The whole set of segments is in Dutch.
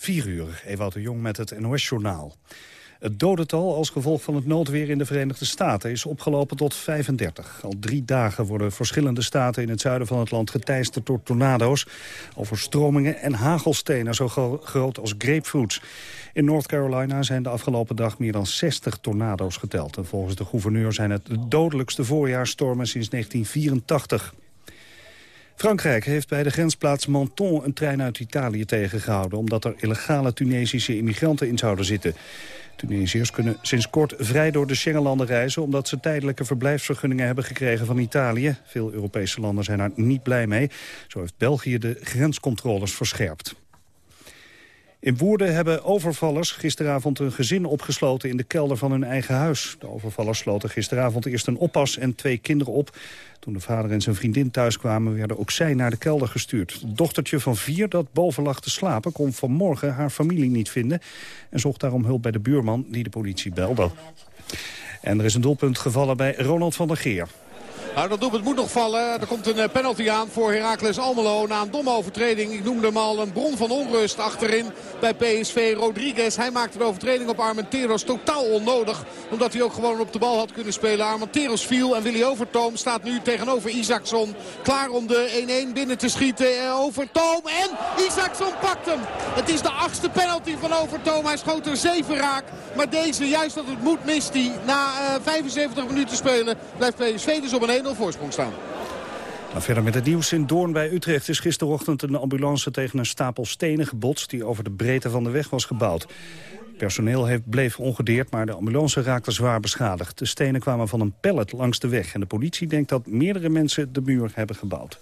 4 uur, Ewout de Jong met het NOS-journaal. Het dodental als gevolg van het noodweer in de Verenigde Staten is opgelopen tot 35. Al drie dagen worden verschillende staten in het zuiden van het land geteisterd door tornado's, overstromingen en hagelstenen zo groot als grapefruits. In North Carolina zijn de afgelopen dag meer dan 60 tornado's geteld. En volgens de gouverneur zijn het de dodelijkste voorjaarsstormen sinds 1984. Frankrijk heeft bij de grensplaats Menton een trein uit Italië tegengehouden... omdat er illegale Tunesische immigranten in zouden zitten. Tunesiërs kunnen sinds kort vrij door de Schengenlanden reizen... omdat ze tijdelijke verblijfsvergunningen hebben gekregen van Italië. Veel Europese landen zijn daar niet blij mee. Zo heeft België de grenscontroles verscherpt. In Woerden hebben overvallers gisteravond een gezin opgesloten in de kelder van hun eigen huis. De overvallers sloten gisteravond eerst een oppas en twee kinderen op. Toen de vader en zijn vriendin thuiskwamen werden ook zij naar de kelder gestuurd. Het dochtertje van vier dat boven lag te slapen kon vanmorgen haar familie niet vinden... en zocht daarom hulp bij de buurman die de politie belde. En er is een doelpunt gevallen bij Ronald van der Geer. Nou, dat doelpunt moet nog vallen. Er komt een eh, penalty aan voor Heracles Almelo na een domme overtreding. Ik noemde hem al een bron van onrust achterin bij PSV. Rodriguez, hij maakte de overtreding op Armenteros totaal onnodig. Omdat hij ook gewoon op de bal had kunnen spelen. Armenteros viel en Willy Overtoom staat nu tegenover Isaacson. Klaar om de 1-1 binnen te schieten. Eh, Overtoom en Isaacson pakt hem. Het is de achtste penalty van Overtoom. Hij schoot er zeven raak. Maar deze, juist dat het moet, mist hij. Na 75 eh, minuten spelen blijft PSV dus op een 1-0 voorsprong staan. Nou, verder met het nieuws in Doorn bij Utrecht is gisterochtend een ambulance tegen een stapel stenen gebotst die over de breedte van de weg was gebouwd. Personeel heeft, bleef ongedeerd, maar de ambulance raakte zwaar beschadigd. De stenen kwamen van een pallet langs de weg en de politie denkt dat meerdere mensen de muur hebben gebouwd.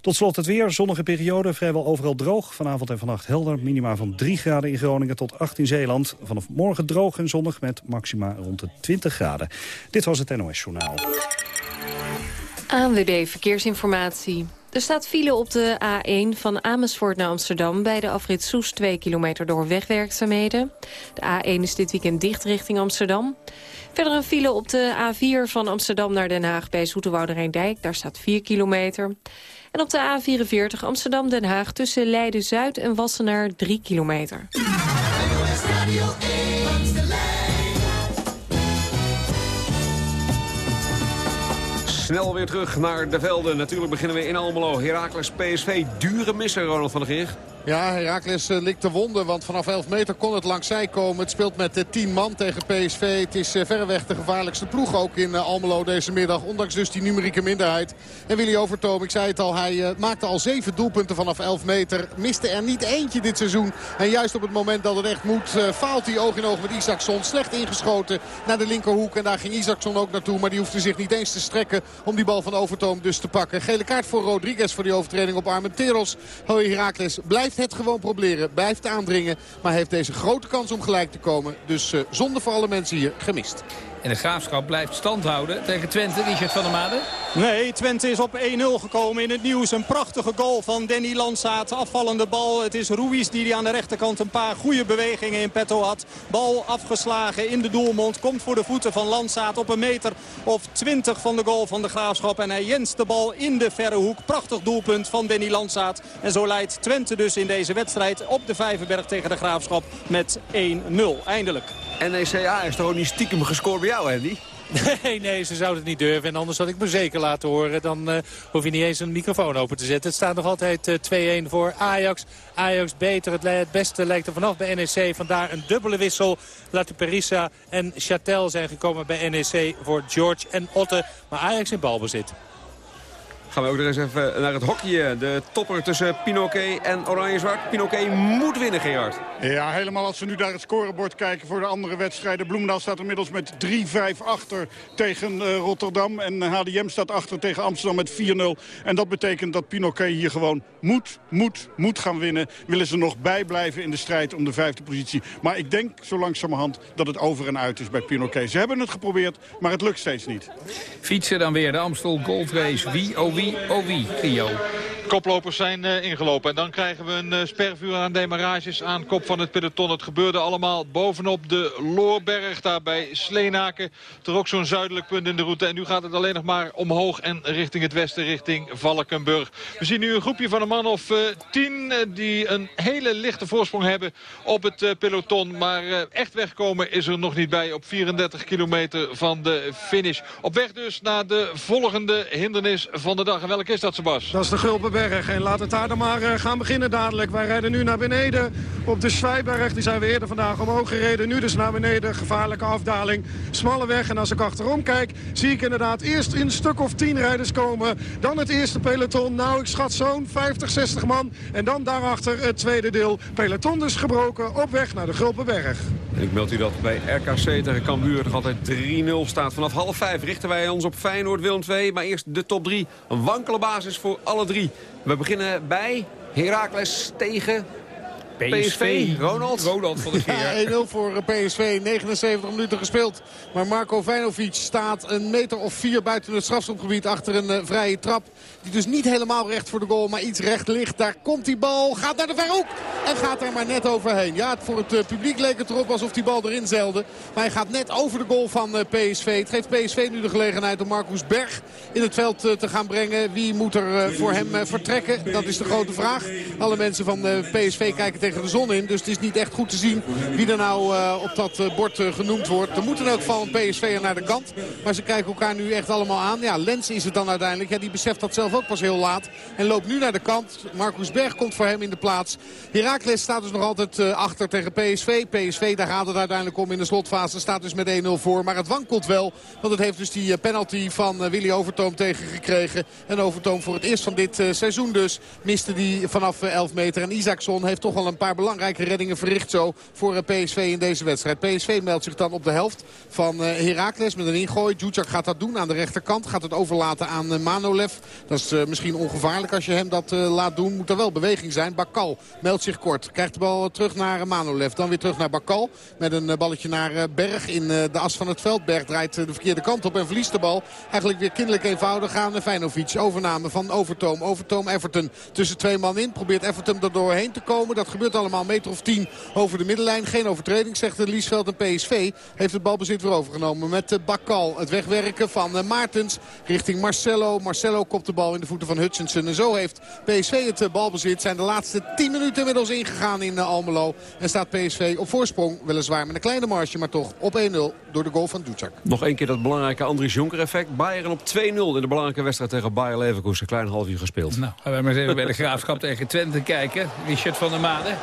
Tot slot het weer. Zonnige periode, vrijwel overal droog. Vanavond en vannacht helder. Minima van 3 graden in Groningen tot 8 in Zeeland. Vanaf morgen droog en zonnig met maxima rond de 20 graden. Dit was het NOS Journaal. ANWB Verkeersinformatie. Er staat file op de A1 van Amersfoort naar Amsterdam... bij de afrit Soes 2 kilometer door wegwerkzaamheden. De A1 is dit weekend dicht richting Amsterdam. Verder een file op de A4 van Amsterdam naar Den Haag... bij Zoeterwoude Rijndijk, daar staat 4 kilometer. En op de A44 Amsterdam-Den Haag tussen Leiden-Zuid en Wassenaar 3 kilometer. Snel weer terug naar de velden. Natuurlijk beginnen we in Almelo. Heracles PSV, dure misser, Ronald van der Geer. Ja, Herakles uh, likt de wonden, want vanaf 11 meter kon het langs zij komen. Het speelt met 10 uh, man tegen PSV. Het is uh, verreweg de gevaarlijkste ploeg ook in Almelo deze middag. Ondanks dus die numerieke minderheid. En Willy Overtoom, ik zei het al, hij maakte al 7 doelpunten vanaf 11 meter. Miste er niet eentje dit seizoen. En juist op het moment dat het echt moet, faalt hij oog in oog met Isaacson. Slecht ingeschoten naar de linkerhoek. En daar ging Isaacson ook naartoe, maar die hoefde zich niet eens te strekken om die bal van Overtoom dus te pakken. Gele kaart voor Rodriguez voor die overtreding op Armenteros. Herakles blijft het gewoon proberen. Blijft aandringen. Maar heeft deze grote kans om gelijk te komen. Dus uh, zonde voor alle mensen hier gemist. En de Graafschap blijft stand houden tegen Twente. Richard van der Made. Nee, Twente is op 1-0 gekomen in het nieuws. Een prachtige goal van Danny Landsaat. Afvallende bal. Het is Ruiz die, die aan de rechterkant een paar goede bewegingen in petto had. Bal afgeslagen in de doelmond. Komt voor de voeten van Landsaat op een meter of 20 van de goal van de Graafschap. En hij jenst de bal in de verre hoek. Prachtig doelpunt van Danny Landsaat. En zo leidt Twente dus in deze wedstrijd op de Vijverberg tegen de Graafschap met 1-0. Eindelijk. NECA is toch ook niet stiekem gescoord bij jou, Andy? Nee, nee, ze zouden het niet durven. En anders had ik me zeker laten horen. Dan uh, hoef je niet eens een microfoon open te zetten. Het staat nog altijd uh, 2-1 voor Ajax. Ajax beter. Het, het, beste lijkt er vanaf bij NEC. Vandaar een dubbele wissel. Perissa en Chatel zijn gekomen bij NEC voor George en Otte. Maar Ajax in balbezit. Gaan we ook nog eens even naar het hockey. De topper tussen Pinoquet en Oranje-Zwart. Pinoquet moet winnen, Gerard. Ja, helemaal als we nu naar het scorebord kijken voor de andere wedstrijden. Bloemendaal staat inmiddels met 3-5 achter tegen uh, Rotterdam. En HDM staat achter tegen Amsterdam met 4-0. En dat betekent dat Pinoquet hier gewoon moet, moet, moet gaan winnen. Willen ze nog bijblijven in de strijd om de vijfde positie. Maar ik denk zo langzamerhand dat het over en uit is bij Pinoquet. Ze hebben het geprobeerd, maar het lukt steeds niet. Fietsen dan weer de Amstel Gold Race. Wie, oh wie, koplopers zijn uh, ingelopen. En dan krijgen we een uh, spervuur aan demarages aan kop van het peloton. Het gebeurde allemaal bovenop de Loorberg, daar bij Sleenaken. Toch ook zo'n zuidelijk punt in de route. En nu gaat het alleen nog maar omhoog en richting het westen, richting Valkenburg. We zien nu een groepje van een man of uh, tien die een hele lichte voorsprong hebben op het peloton. Maar echt wegkomen is er nog niet bij op 34 kilometer van de finish. Op weg dus naar de volgende hindernis van de dag. En welke is dat, Sebas? Dat is de Gulpenberg. En laat het daar dan maar uh, gaan beginnen dadelijk. Wij rijden nu naar beneden op de Zwijberg. Die zijn we eerder vandaag omhoog gereden. Nu dus naar beneden. Gevaarlijke afdaling. Smalle weg. En als ik achterom kijk, zie ik inderdaad eerst een stuk of tien rijders komen. Dan het eerste peloton. Nou, ik schat zo'n 50, 60 man. En dan daarachter het tweede deel. Peloton dus gebroken op weg naar de Gulpenberg. En ik meld u dat bij RKC tegen Cambuur nog altijd 3-0 staat. Vanaf half vijf richten wij ons op Feyenoord Willem 2. Maar eerst de top 3. Een wankele basis voor alle drie. We beginnen bij Heracles tegen PSV, Ronald. Ronald van de keer. Ja, 1-0 voor PSV, 79 minuten gespeeld. Maar Marco Vijnovic staat een meter of vier buiten het strafschopgebied achter een uh, vrije trap. Die dus niet helemaal recht voor de goal, maar iets recht ligt. Daar komt die bal, gaat naar de verhoek en gaat er maar net overheen. Ja, voor het uh, publiek leek het erop alsof die bal erin zeilde. Maar hij gaat net over de goal van uh, PSV. Het geeft PSV nu de gelegenheid om Marcus Berg in het veld te gaan brengen. Wie moet er voor hem vertrekken? Dat is de grote vraag. Alle mensen van PSV kijken tegen de zon in. Dus het is niet echt goed te zien wie er nou op dat bord genoemd wordt. Er moet in elk geval een naar de kant. Maar ze kijken elkaar nu echt allemaal aan. Ja, Lens is het dan uiteindelijk. Ja, die beseft dat zelf ook pas heel laat. En loopt nu naar de kant. Marcus Berg komt voor hem in de plaats. Heracles staat dus nog altijd achter tegen PSV. PSV, daar gaat het uiteindelijk om in de slotfase. Staat dus met 1-0 voor. Maar het wankelt wel. Want het heeft dus die penalty van Willy Overtoom tegengekregen. En Overtoom voor het eerst van dit seizoen dus miste die vanaf 11 meter. En Isaacson heeft toch wel een paar belangrijke reddingen verricht zo voor PSV in deze wedstrijd. PSV meldt zich dan op de helft van Heracles met een ingooi. Djudjak gaat dat doen aan de rechterkant. Gaat het overlaten aan Manolev. Dat is misschien ongevaarlijk als je hem dat laat doen. Moet er wel beweging zijn. Bakal meldt zich kort. Krijgt de bal terug naar Manolev. Dan weer terug naar Bakal. Met een balletje naar Berg in de as van het veld. Berg draait de verkeerde kant op en verliest de bal. Eigenlijk weer kinderlijk eenvoudig aan Feyenoord. Overname van Overtoom. Overtoom Everton tussen twee man in. Probeert Everton er doorheen te komen. Dat gebeurt allemaal meter of tien over de middenlijn. Geen overtreding, zegt Liesveld. En PSV heeft het balbezit weer overgenomen met Bakal. Het wegwerken van eh, Maartens richting Marcelo. Marcelo kopt de bal in de voeten van Hutchinson. En zo heeft PSV het eh, balbezit. Zijn de laatste 10 minuten inmiddels ingegaan in eh, Almelo. En staat PSV op voorsprong. Weliswaar met een kleine marge, maar toch op 1-0 door de goal van Ducak. Nog één keer dat belangrijke Andries Jonker effect. Bayern op 2-0 in de belangrijke wedstrijd tegen Bayer Leverkusen. Klein half uur gespeeld. Nou, gaan we maar eens even bij de Graafschap tegen Twente kijken. Richard van der Made.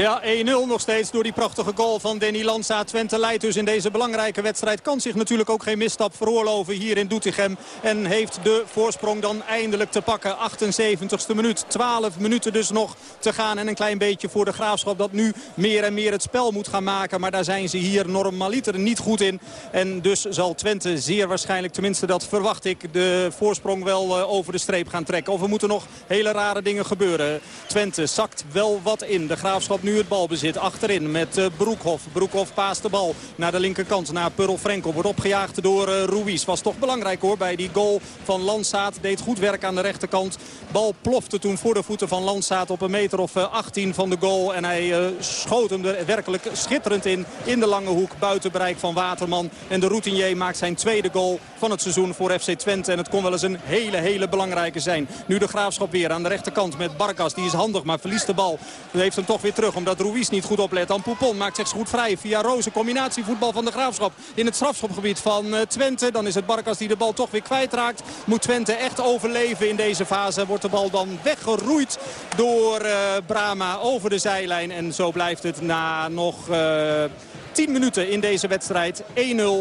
Ja, 1-0 nog steeds door die prachtige goal van Danny Lanza. Twente leidt dus in deze belangrijke wedstrijd. Kan zich natuurlijk ook geen misstap veroorloven hier in Doetinchem. En heeft de voorsprong dan eindelijk te pakken. 78ste minuut. 12 minuten dus nog te gaan. En een klein beetje voor de Graafschap dat nu meer en meer het spel moet gaan maken. Maar daar zijn ze hier normaliter niet goed in. En dus zal Twente zeer waarschijnlijk, tenminste dat verwacht ik, de voorsprong wel uh, over de streep gaan trekken. Of er moeten nog hele rare dingen gebeuren. Twente zakt wel wat in. De Graafschap nu het balbezit achterin met uh, Broekhoff. Broekhoff paast de bal naar de linkerkant. Naar Purl Frenkel. Wordt opgejaagd door uh, Ruiz. Was toch belangrijk hoor bij die goal van Landsaat. Deed goed werk aan de rechterkant. Bal plofte toen voor de voeten van Landsaat op een meter of 18 uh, van de goal. En hij schoot hem er werkelijk schitterend in. In de lange hoek buiten bereik van Waterman. En de routinier maakt zijn tweede goal van het seizoen voor FC Twente. En het kon wel eens een hele, hele belangrijke zijn. Nu de Graafschap weer aan de rechterkant met Barkas. Die is handig, maar verliest de bal. Hij heeft hem toch weer terug omdat Ruiz niet goed oplet. Dan Poupon maakt zich goed vrij via Rozen. Combinatievoetbal van de Graafschap in het strafschopgebied van eh, Twente. Dan is het Barkas die de bal toch weer kwijtraakt. Moet Twente echt overleven in deze fase. Wordt de bal dan weggeroeid door uh, Brama over de zijlijn. En zo blijft het na nog... Uh, eh, 10 minuten in deze wedstrijd. 1-0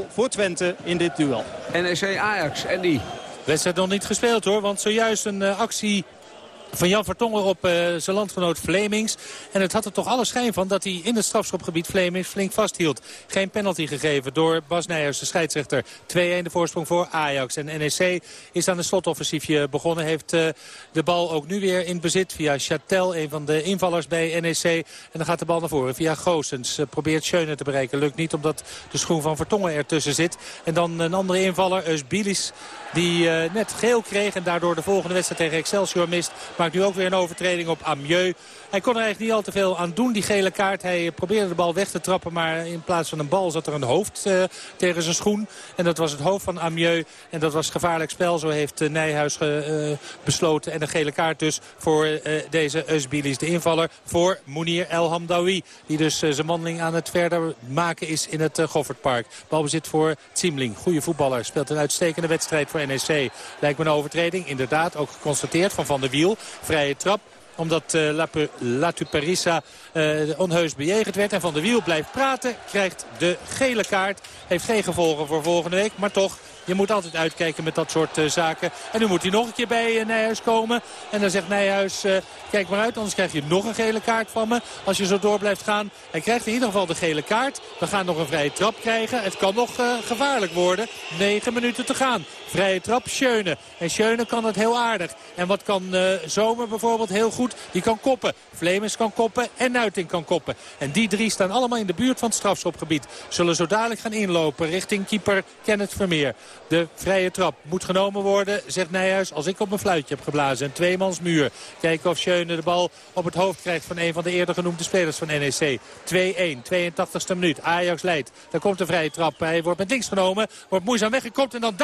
voor Twente in dit duel. NEC Ajax, Andy. Wedstrijd nog niet gespeeld hoor, want zojuist een actie van Jan Vertongen op uh, zijn landgenoot Flemings. En het had er toch alle schijn van dat hij in het strafschopgebied Flemings flink vasthield. Geen penalty gegeven door Bas Nijers, de scheidsrechter. 2-1 de voorsprong voor Ajax. En NEC is aan een slotoffensiefje begonnen. Heeft uh, de bal ook nu weer in bezit via Chatel, een van de invallers bij NEC. En dan gaat de bal naar voren via Goossens. Uh, probeert Schöne te bereiken. Lukt niet omdat de schoen van Vertongen ertussen zit. En dan een andere invaller, Eusbilis, die net geel kreeg en daardoor de volgende wedstrijd tegen Excelsior mist. Maakt nu ook weer een overtreding op Amieux. Hij kon er eigenlijk niet al te veel aan doen, die gele kaart. Hij probeerde de bal weg te trappen, maar in plaats van een bal zat er een hoofd uh, tegen zijn schoen. En dat was het hoofd van Amieux. En dat was gevaarlijk spel, zo heeft uh, Nijhuis uh, besloten. En een gele kaart dus voor deze Eusbilis. De invaller voor Mounir El Hamdawi. Die dus zijn wandeling aan het verder maken is in het Goffertpark. Balbezit voor Ziemling. Goede voetballer. Speelt een uitstekende wedstrijd voor NEC. Lijkt me een overtreding. Inderdaad, ook geconstateerd van Van der Wiel. Vrije trap omdat uh, Latuperissa uh, onheus bejegend werd. En Van der Wiel blijft praten. Krijgt de gele kaart. Heeft geen gevolgen voor volgende week. Maar toch je moet altijd uitkijken met dat soort uh, zaken. En nu moet hij nog een keer bij uh, Nijhuis komen. En dan zegt Nijhuis, kijk maar uit, anders krijg je nog een gele kaart van me. Als je zo door blijft gaan. Hij krijgt in ieder geval de gele kaart. We gaan nog een vrije trap krijgen. Het kan nog gevaarlijk worden. 9 minuten te gaan. Vrije trap, Schöne. En Schöne kan het heel aardig. En wat kan Zomer bijvoorbeeld heel goed? Die kan koppen. Vlemens kan koppen en Nuiting kan koppen. En die drie staan allemaal in de buurt van het strafschopgebied. Zullen zo dadelijk gaan inlopen richting keeper Kenneth Vermeer. De vrije trap moet genomen worden, zegt Nijhuis. Als ik op mijn fluitje heb geblazen. Een tweemans muur. Kijken of Schöne de bal op het hoofd krijgt van een van de eerder genoemde spelers van NEC. 2-1, 82e minuut. Ajax leidt. Daar komt de vrije trap. Hij wordt met links genomen. Wordt moeizaam weggekopt. En dan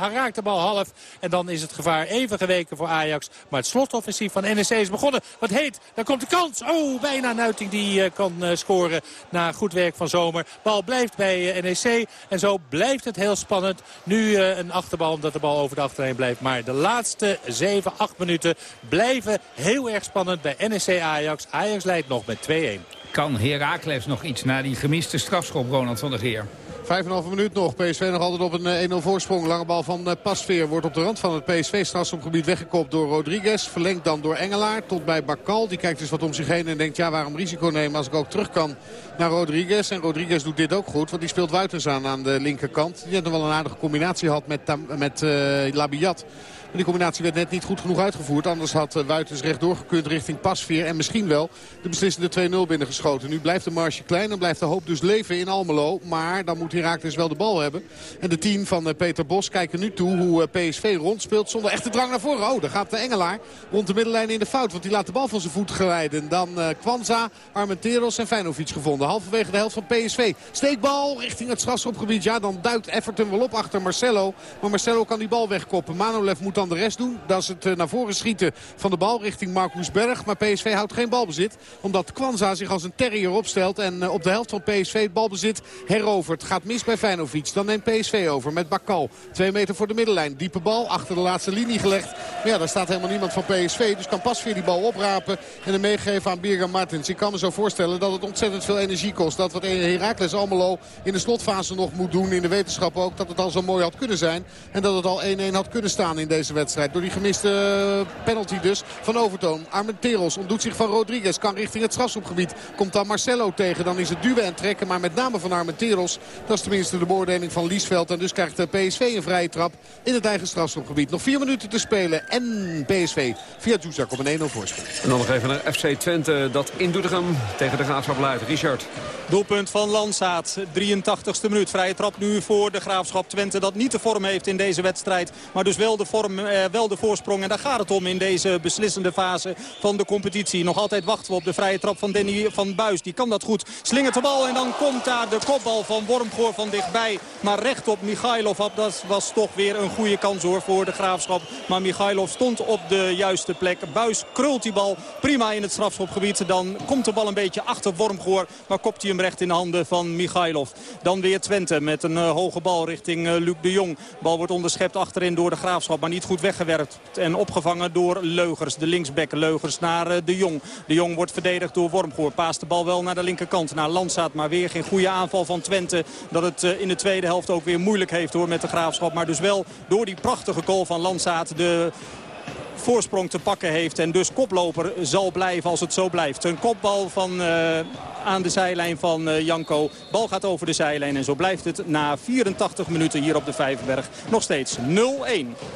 Davids raakt de bal half. En dan is het gevaar even geweken voor Ajax. Maar het slotoffensief van NEC is begonnen. Wat heet. Daar komt de kans. Oh, bijna Nuiting die uh, kan uh, scoren na goed werk van Zomer. Bal blijft bij uh, NEC. En zo blijft het heel spannend. Nu een achterbal omdat de bal over de achterlijn blijft. Maar de laatste 7, 8 minuten blijven heel erg spannend bij NEC Ajax. Ajax leidt nog met 2-1. Kan Heracles nog iets na die gemiste strafschop, Ronald van der Geer? Vijf en een halve minuut nog. PSV nog altijd op een 1-0 voorsprong. Lange bal van Pasveer wordt op de rand van het PSV-strafschopgebied weggekopt door Rodriguez. Verlengd dan door Engelaar tot bij Bakal. Die kijkt dus wat om zich heen en denkt ja waarom risico nemen als ik ook terug kan naar Rodriguez. En Rodriguez doet dit ook goed want die speelt Wuitens aan aan de linkerkant. Die heeft nog wel een aardige combinatie gehad met, met uh, Labiat die combinatie werd net niet goed genoeg uitgevoerd. Anders had uh, Wuitens rechtdoor gekund richting Pasveer. En misschien wel de beslissende 2-0 binnengeschoten. Nu blijft de marge klein. Dan blijft de hoop dus leven in Almelo. Maar dan moet Herakles wel de bal hebben. En de team van uh, Peter Bos kijken nu toe hoe uh, PSV rondspeelt. Zonder echte drang naar voren. Oh, daar gaat de Engelaar rond de middenlijn in de fout. Want die laat de bal van zijn voet glijden. Dan Kwanza, Armenteros en Feyenoord gevonden. Halverwege de helft van PSV. Steekbal richting het strafschopgebied. Ja, dan duikt Everton wel op achter Marcelo. Maar Marcelo kan die bal wegkoppen. Manolev moet dan de rest doen. Dat is het eh, naar voren schieten van de bal richting Marcus Berg. Maar PSV houdt geen balbezit. Omdat Kwanza zich als een terrier opstelt. En eh, op de helft van PSV het balbezit herovert. Gaat mis bij Feyenoord. Dan neemt PSV over met Bakal. Twee meter voor de middenlijn. Diepe bal achter de laatste linie gelegd. Maar ja, daar staat helemaal niemand van PSV. Dus kan pas weer die bal oprapen. En hem meegeven aan Birger Martens. Ik kan me zo voorstellen dat het ontzettend veel energie kost. Dat wat Herakles Almelo in de slotfase nog moet doen. In de wetenschap ook dat het al zo mooi had kunnen zijn. En dat het al 1-1 had kunnen staan in deze wedstrijd. Door die gemiste eh, penalty dus van Overtoon. Armenteros ontdoet zich van Rodriguez. Kan richting het strafschopgebied. Komt dan Marcelo tegen. Dan is het duwen en trekken. Maar met name van Armenteros. Dat is tenminste de beoordeling van Liesveld. En dus krijgt de PSV een vrije trap in het eigen strafschopgebied. Nog vier minuten te spelen. En PSV via Zuzak op een 1-0 voorsprong. En dan nog even naar FC Twente. Dat in Doetinchem tegen de Graafschap leidt. Richard. Doelpunt van Landsaat. 83ste minuut. Vrije trap nu voor de Graafschap Twente. Dat niet de vorm heeft in deze wedstrijd. Maar dus wel de, vorm, eh, wel de voorsprong. En daar gaat het om in deze beslissende fase van de competitie. Nog altijd wachten we op de vrije trap van Danny van Buis. Die kan dat goed. Slingert de bal en dan komt daar de kopbal van Wormgoor van dichtbij. Maar recht op Michailov. Dat was toch weer een goede kans hoor voor de Graafschap. Maar Michailov stond op de juiste plek. Buis krult die bal prima in het strafschopgebied. Dan komt de bal een beetje achter Wormgoor. Maar kopt hij hem recht in de handen van Michailov. Dan weer Twente met een uh, hoge bal richting uh, Luc de Jong. Bal wordt onderschept achterin door de Graafschap. Maar niet goed weggewerkt en opgevangen door Leugers. De linksback Leugers naar uh, de Jong. De Jong wordt verdedigd door Wormgoor. Paast de bal wel naar de linkerkant. Naar Landsaat. Maar weer geen goede aanval van Twente. Dat het in de tweede helft ook weer moeilijk heeft hoor met de Graafschap. Maar dus wel door die prachtige goal van Landsaat. De voorsprong te pakken heeft. En dus koploper zal blijven als het zo blijft. Een kopbal van, uh, aan de zijlijn van uh, Janko. Bal gaat over de zijlijn en zo blijft het na 84 minuten hier op de Vijverberg. Nog steeds 0-1.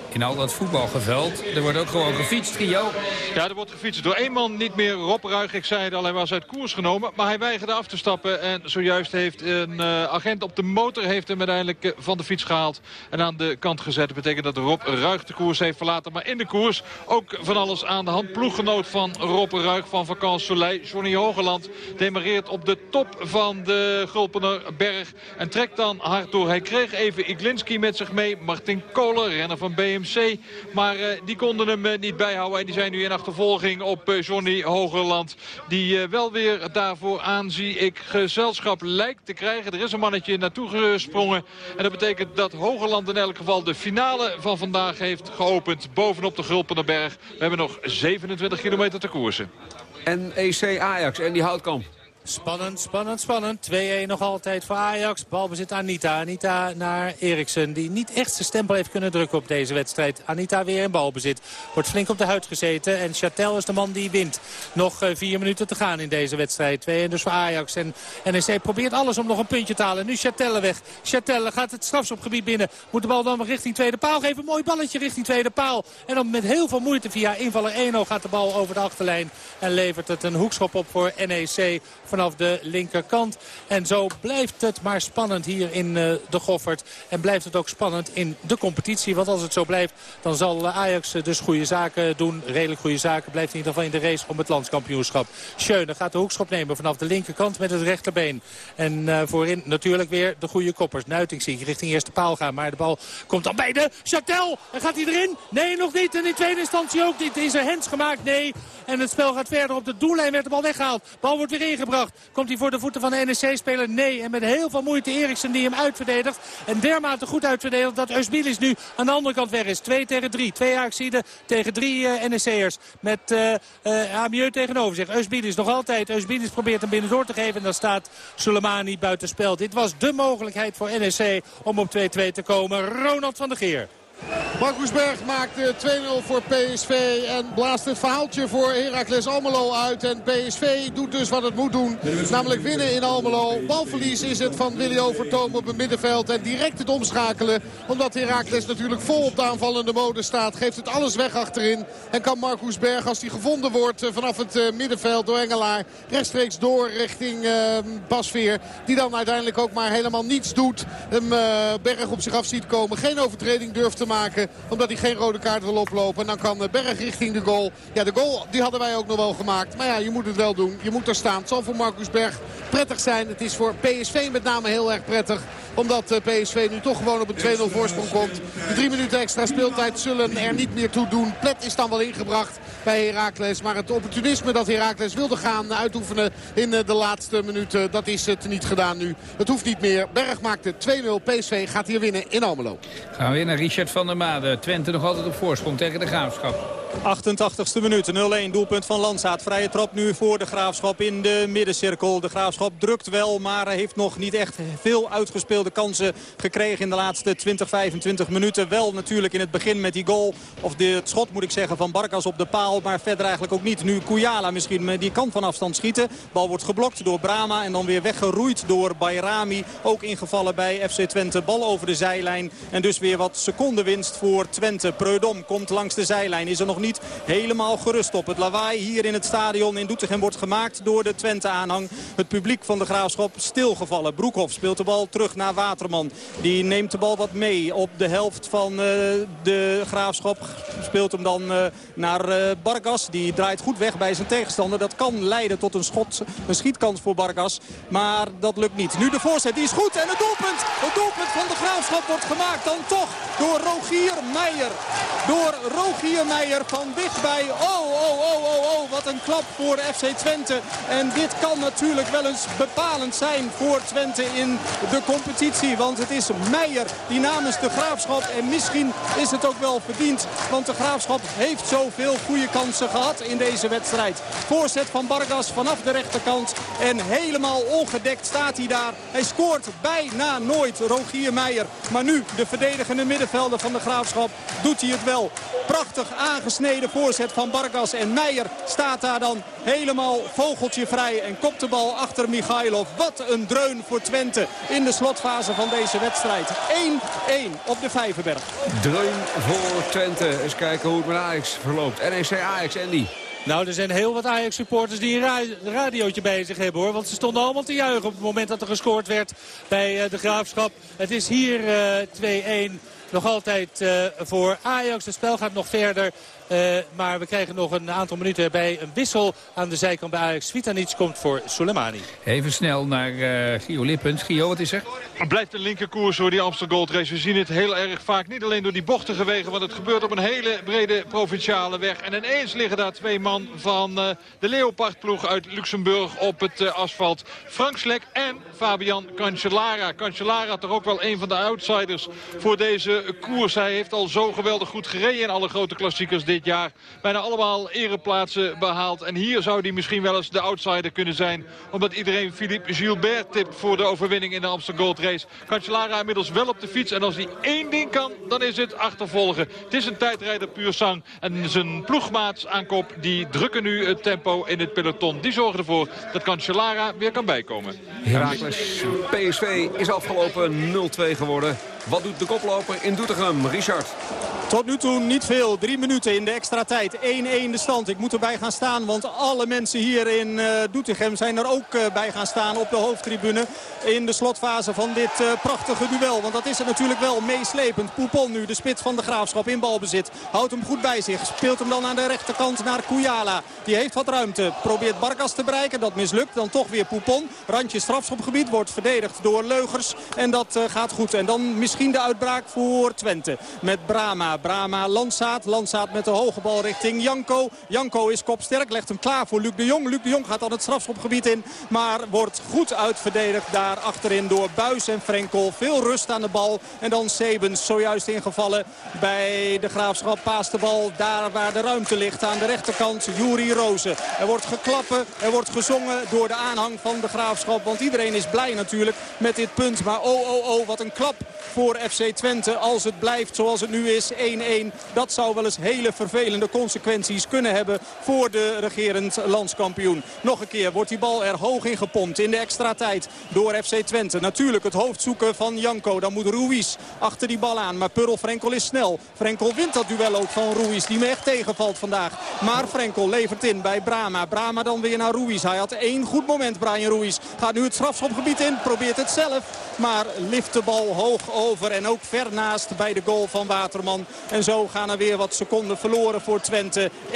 In al dat voetbalgeveld, er wordt ook gewoon gefietst, Gio. Ja, er wordt gefietst door één man, niet meer Rob Ruig. Ik zei het al, hij was uit koers genomen. Maar hij weigerde af te stappen. En zojuist heeft een uh, agent op de motor heeft hem uiteindelijk van de fiets gehaald. En aan de kant gezet. Dat betekent dat Rob Ruig de koers heeft verlaten. Maar in de koers ook van alles aan de hand. Ploeggenoot van Rob Ruig van Vakant Soleil. Johnny Hogeland demareert op de top van de Gulpenerberg. En trekt dan hard door. Hij kreeg even Iglinski met zich mee. Martin Kolen, renner van BMC. Maar uh, die konden hem uh, niet bijhouden. En die zijn nu in achtervolging op uh, Johnny Hogeland. Die wel weer daarvoor aan zie ik gezelschap lijkt te krijgen. Er is een mannetje naartoe gesprongen. En dat betekent dat Hogeland in elk geval de finale van vandaag heeft geopend. Bovenop de Gulpenerberg. We hebben nog 27 kilometer te koersen. En EC Ajax en die Houtkamp. Spannend, spannend, spannend. 2-1 nog altijd voor Ajax. Balbezit Anita. Anita naar Eriksen. Die niet echt zijn stempel heeft kunnen drukken op deze wedstrijd. Anita weer in balbezit. Wordt flink op de huid gezeten. En Chatel is de man die wint. Nog uh, vier minuten te gaan in deze wedstrijd. 2-1 dus voor Ajax. En NEC probeert alles om nog een puntje te halen. Nu Chatel weg. Chatel gaat het strafschopgebied binnen. Moet de bal dan richting tweede paal geven. Mooi balletje richting tweede paal. En dan met heel veel moeite via invaller 1 gaat de bal over de achterlijn. En levert het een hoekschop op voor NEC vanaf de linkerkant. En zo blijft het maar spannend hier in uh, de Goffert. En blijft het ook spannend in de competitie. Want als het zo blijft, dan zal Ajax dus goede zaken doen. Redelijk goede zaken. Blijft in ieder geval in de race om het landskampioenschap. Schöne gaat de hoekschop nemen vanaf de linkerkant met het rechterbeen. En voorin natuurlijk weer de goede koppers. Nuiting zie ik richting eerste paal gaan. Maar de bal komt dan bij de Chatel. En gaat hij erin? Nee, nog niet. En in tweede instantie ook niet. Is er hens gemaakt? Nee. En het spel gaat verder. Op de doellijn werd de bal weggehaald. Bal wordt weer ingebracht. Komt hij voor de voeten van de NEC-speler? Nee. En met heel veel moeite Eriksen die hem uitverdedigt. En dermate goed uitverdedigt dat Eusbilis nu aan de andere kant weg is. 2 tegen 3. Twee Ajaxiden tegen drie uh, NEC'ers. Met uh, tegenover zich. Eusbilis nog altijd. Eusbilis probeert hem binnen door te geven. En dan staat Soleimani buitenspel. Dit was de mogelijkheid voor NEC om op 2-2 te komen. Ronald van der Geer. Marcus Berg maakt 2-0 voor PSV en blaast het verhaaltje voor Heracles Almelo uit. En PSV doet dus wat het moet doen, namelijk winnen in Almelo. Balverlies is het van Willy Overtoom op het middenveld en direct het omschakelen. Omdat Heracles natuurlijk vol op de aanvallende mode staat, geeft het alles weg achterin. En kan Marcus Berg, als hij gevonden wordt vanaf het middenveld door Engelaar, rechtstreeks door richting uh, Basveer. Die dan uiteindelijk ook maar helemaal niets doet. Hem uh, Berg op zich af ziet komen, geen overtreding durft te maken. Omdat hij geen rode kaart wil oplopen. En dan kan Berg richting de goal. Ja, de goal die hadden wij ook nog wel gemaakt. Maar ja, je moet het wel doen. Je moet er staan. Het zal voor Marcus Berg prettig zijn. Het is voor PSV met name heel erg prettig omdat PSV nu toch gewoon op een 2-0 voorsprong komt. De drie minuten extra speeltijd zullen er niet meer toe doen. Plet is dan wel ingebracht bij Heracles. Maar het opportunisme dat Heracles wilde gaan uitoefenen in de laatste minuten. Dat is het niet gedaan nu. Het hoeft niet meer. Berg maakte 2-0. PSV gaat hier winnen in Almelo. Gaan we weer naar Richard van der Made. Twente nog altijd op voorsprong tegen de Graafschap. 88ste minuut, 0-1 doelpunt van Landsaat. Vrije trap nu voor de Graafschap in de middencirkel. De Graafschap drukt wel, maar heeft nog niet echt veel uitgespeelde kansen gekregen in de laatste 20, 25 minuten. Wel natuurlijk in het begin met die goal, of de, het schot moet ik zeggen, van Barkas op de paal. Maar verder eigenlijk ook niet. Nu Kujala misschien, die kan van afstand schieten. Bal wordt geblokt door Brama en dan weer weggeroeid door Bayrami. Ook ingevallen bij FC Twente. Bal over de zijlijn en dus weer wat secondenwinst voor Twente. Preudom komt langs de zijlijn, is er nog niet helemaal gerust op. Het lawaai hier in het stadion in Doetinchem wordt gemaakt door de Twente-aanhang. Het publiek van de Graafschap stilgevallen. Broekhoff speelt de bal terug naar Waterman. Die neemt de bal wat mee op de helft van uh, de Graafschap. Speelt hem dan uh, naar uh. Die draait goed weg bij zijn tegenstander. Dat kan leiden tot een, schot, een schietkans voor Bargas. Maar dat lukt niet. Nu de voorzet, die is goed. En het doelpunt, het doelpunt van de Graafschap wordt gemaakt dan toch door Rogier Meijer. Door Rogier Meijer van dichtbij. Oh, oh, oh, oh, oh, wat een klap voor FC Twente. En dit kan natuurlijk wel eens bepalend zijn voor Twente in de competitie. Want het is Meijer die namens de Graafschap. En misschien is het ook wel verdiend. Want de Graafschap heeft zoveel goede kansen gehad in deze wedstrijd. Voorzet van Bargas vanaf de rechterkant. En helemaal ongedekt staat hij daar. Hij scoort bijna nooit Rogier Meijer. Maar nu de verdedigende middenvelder van de Graafschap doet hij het wel. Prachtig aangesneden voorzet van Bargas. En Meijer staat daar dan helemaal vogeltje vrij. En kopt de bal achter Michailov. Wat een dreun voor Twente in de slotfase van deze wedstrijd. 1-1 op de Vijverberg. Dreun voor Twente. Eens kijken hoe het met Ajax verloopt. NEC Ajax, Andy. Nou, er zijn heel wat Ajax-supporters die een radiootje bij zich hebben, hoor. Want ze stonden allemaal te juichen op het moment dat er gescoord werd bij de Graafschap. Het is hier uh, 2-1 nog altijd uh, voor Ajax. Het spel gaat nog verder maar we krijgen nog een aantal minuten bij een wissel aan de zijkant bij Ajax. Svitanic komt voor Soleimani. Even snel naar uh, Gio Lippens. Gio, wat is er? Het blijft een linkerkoers door die Amsterdam Gold Race. We zien het heel erg vaak. Niet alleen door die bochtige wegen. Want het gebeurt op een hele brede provinciale weg. En ineens liggen daar twee man van uh, de Leopardploeg uit Luxemburg op het uh, asfalt. Frank Slek en Fabian Cancellara. Cancellara toch ook wel een van de outsiders voor deze koers. Hij heeft al zo geweldig goed gereden in alle grote klassiekers dit jaar. Bijna allemaal ereplaatsen behaald. En hier zou hij misschien wel eens de outsider kunnen zijn. Omdat iedereen Philippe Gilbert tipt voor de overwinning in de Amsterdam Gold Race. Cancellara inmiddels wel op de fiets. En als hij één ding kan, dan is het achtervolgen. Het is een tijdrijder puur sang. En zijn ploegmaats aan kop, die drukken nu het tempo in het peloton. Die zorgen ervoor dat Cancellara weer kan bijkomen. Herakles PSV is afgelopen 0-2 geworden. Wat doet de koploper in Doetinchem? Richard. Tot nu toe niet veel. Drie minuten in de extra tijd. 1-1 de stand. Ik moet erbij gaan staan, want alle mensen hier in uh, Doetinchem zijn er ook uh, bij gaan staan op de hoofdtribune. In de slotfase van dit uh, prachtige duel. Want dat is het natuurlijk wel meeslepend. Poupon nu, de spits van de Graafschap in balbezit. Houdt hem goed bij zich. Speelt hem dan aan de rechterkant naar Kouyala. Die heeft wat ruimte. Probeert Barkas te bereiken. Dat mislukt. Dan toch weer Poupon. Randje strafschopgebied wordt verdedigd door Leugers. En dat gaat goed. En dan misschien de uitbraak voor Twente. Met Brama. Brama, Landsaat. Landsaat met de hoge bal richting Janko. Janko is kopsterk, legt hem klaar voor Luc de Jong. Luc de Jong gaat dan het strafschopgebied in. Maar wordt goed uitverdedigd daar achterin door Buis en Frenkel. Veel rust aan de bal. En dan Sebens zojuist ingevallen bij de Graafschap. Paast de bal daar waar de ruimte ligt aan de rechterkant. Juri Rozen. Er wordt geklappen, er wordt gezongen door de aanhang van de Graafschap. Want iedereen is blij natuurlijk met dit punt. Maar oh, oh, oh, wat een klap voor FC Twente als het blijft zoals het nu is. 1-1. Dat zou wel eens hele vervelende consequenties kunnen hebben voor de regerend landskampioen. Nog een keer wordt die bal er hoog in gepompt in de extra tijd door FC Twente. Natuurlijk het hoofd zoeken van Janko. Dan moet Ruiz achter die bal aan. Maar Purl Frenkel is snel. Frenkel wint dat duel ook van Ruiz die me echt tegenvalt vandaag. Maar Frenkel levert in bij Brama. Brama dan weer naar Ruiz. Hij had één goed moment Brian Ruiz. Gaat nu het strafschopgebied in. Probeert het zelf. Maar lift de bal hoog over. En ook ver naast bij de goal van Waterman. En zo gaan er weer wat seconden verloren voor Twente. 1-1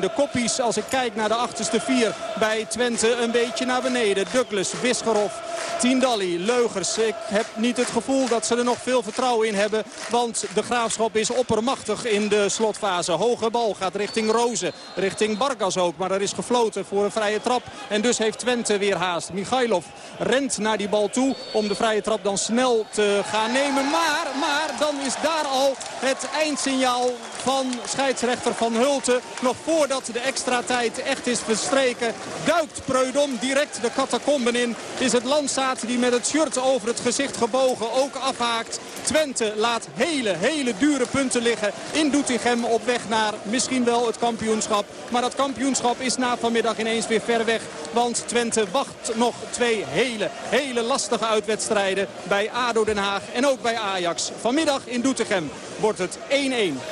de koppies als ik kijk naar de achterste vier bij Twente een beetje naar beneden. Douglas, Wisgerhoff, Tiendalli, Leugers. Ik heb niet het gevoel dat ze er nog veel vertrouwen in hebben. Want de Graafschap is oppermachtig in de slotfase. Hoge bal gaat richting Rozen, richting Bargas ook. Maar er is gefloten voor een vrije trap. En dus heeft Twente weer haast. Michailov rent naar die bal toe om de vrije trap dan snel te gaan nemen. Maar, maar dan is daar al het eindsignaal van scheidsrechter Van Hulten. Nog voordat de extra tijd echt is verstreken. Duikt Preudom direct de catacomben in. Is het Landsaat die met het shirt over het gezicht gebogen ook afhaakt. Twente laat hele, hele dure punten liggen in Doetinchem op weg naar misschien wel het kampioenschap. Maar dat kampioenschap is na vanmiddag ineens weer ver weg. Want Twente wacht nog twee hele, hele lastige uitwedstrijden bij ADO Den Haag en ook bij Ajax. Vanmiddag in Doetinchem wordt het 1-1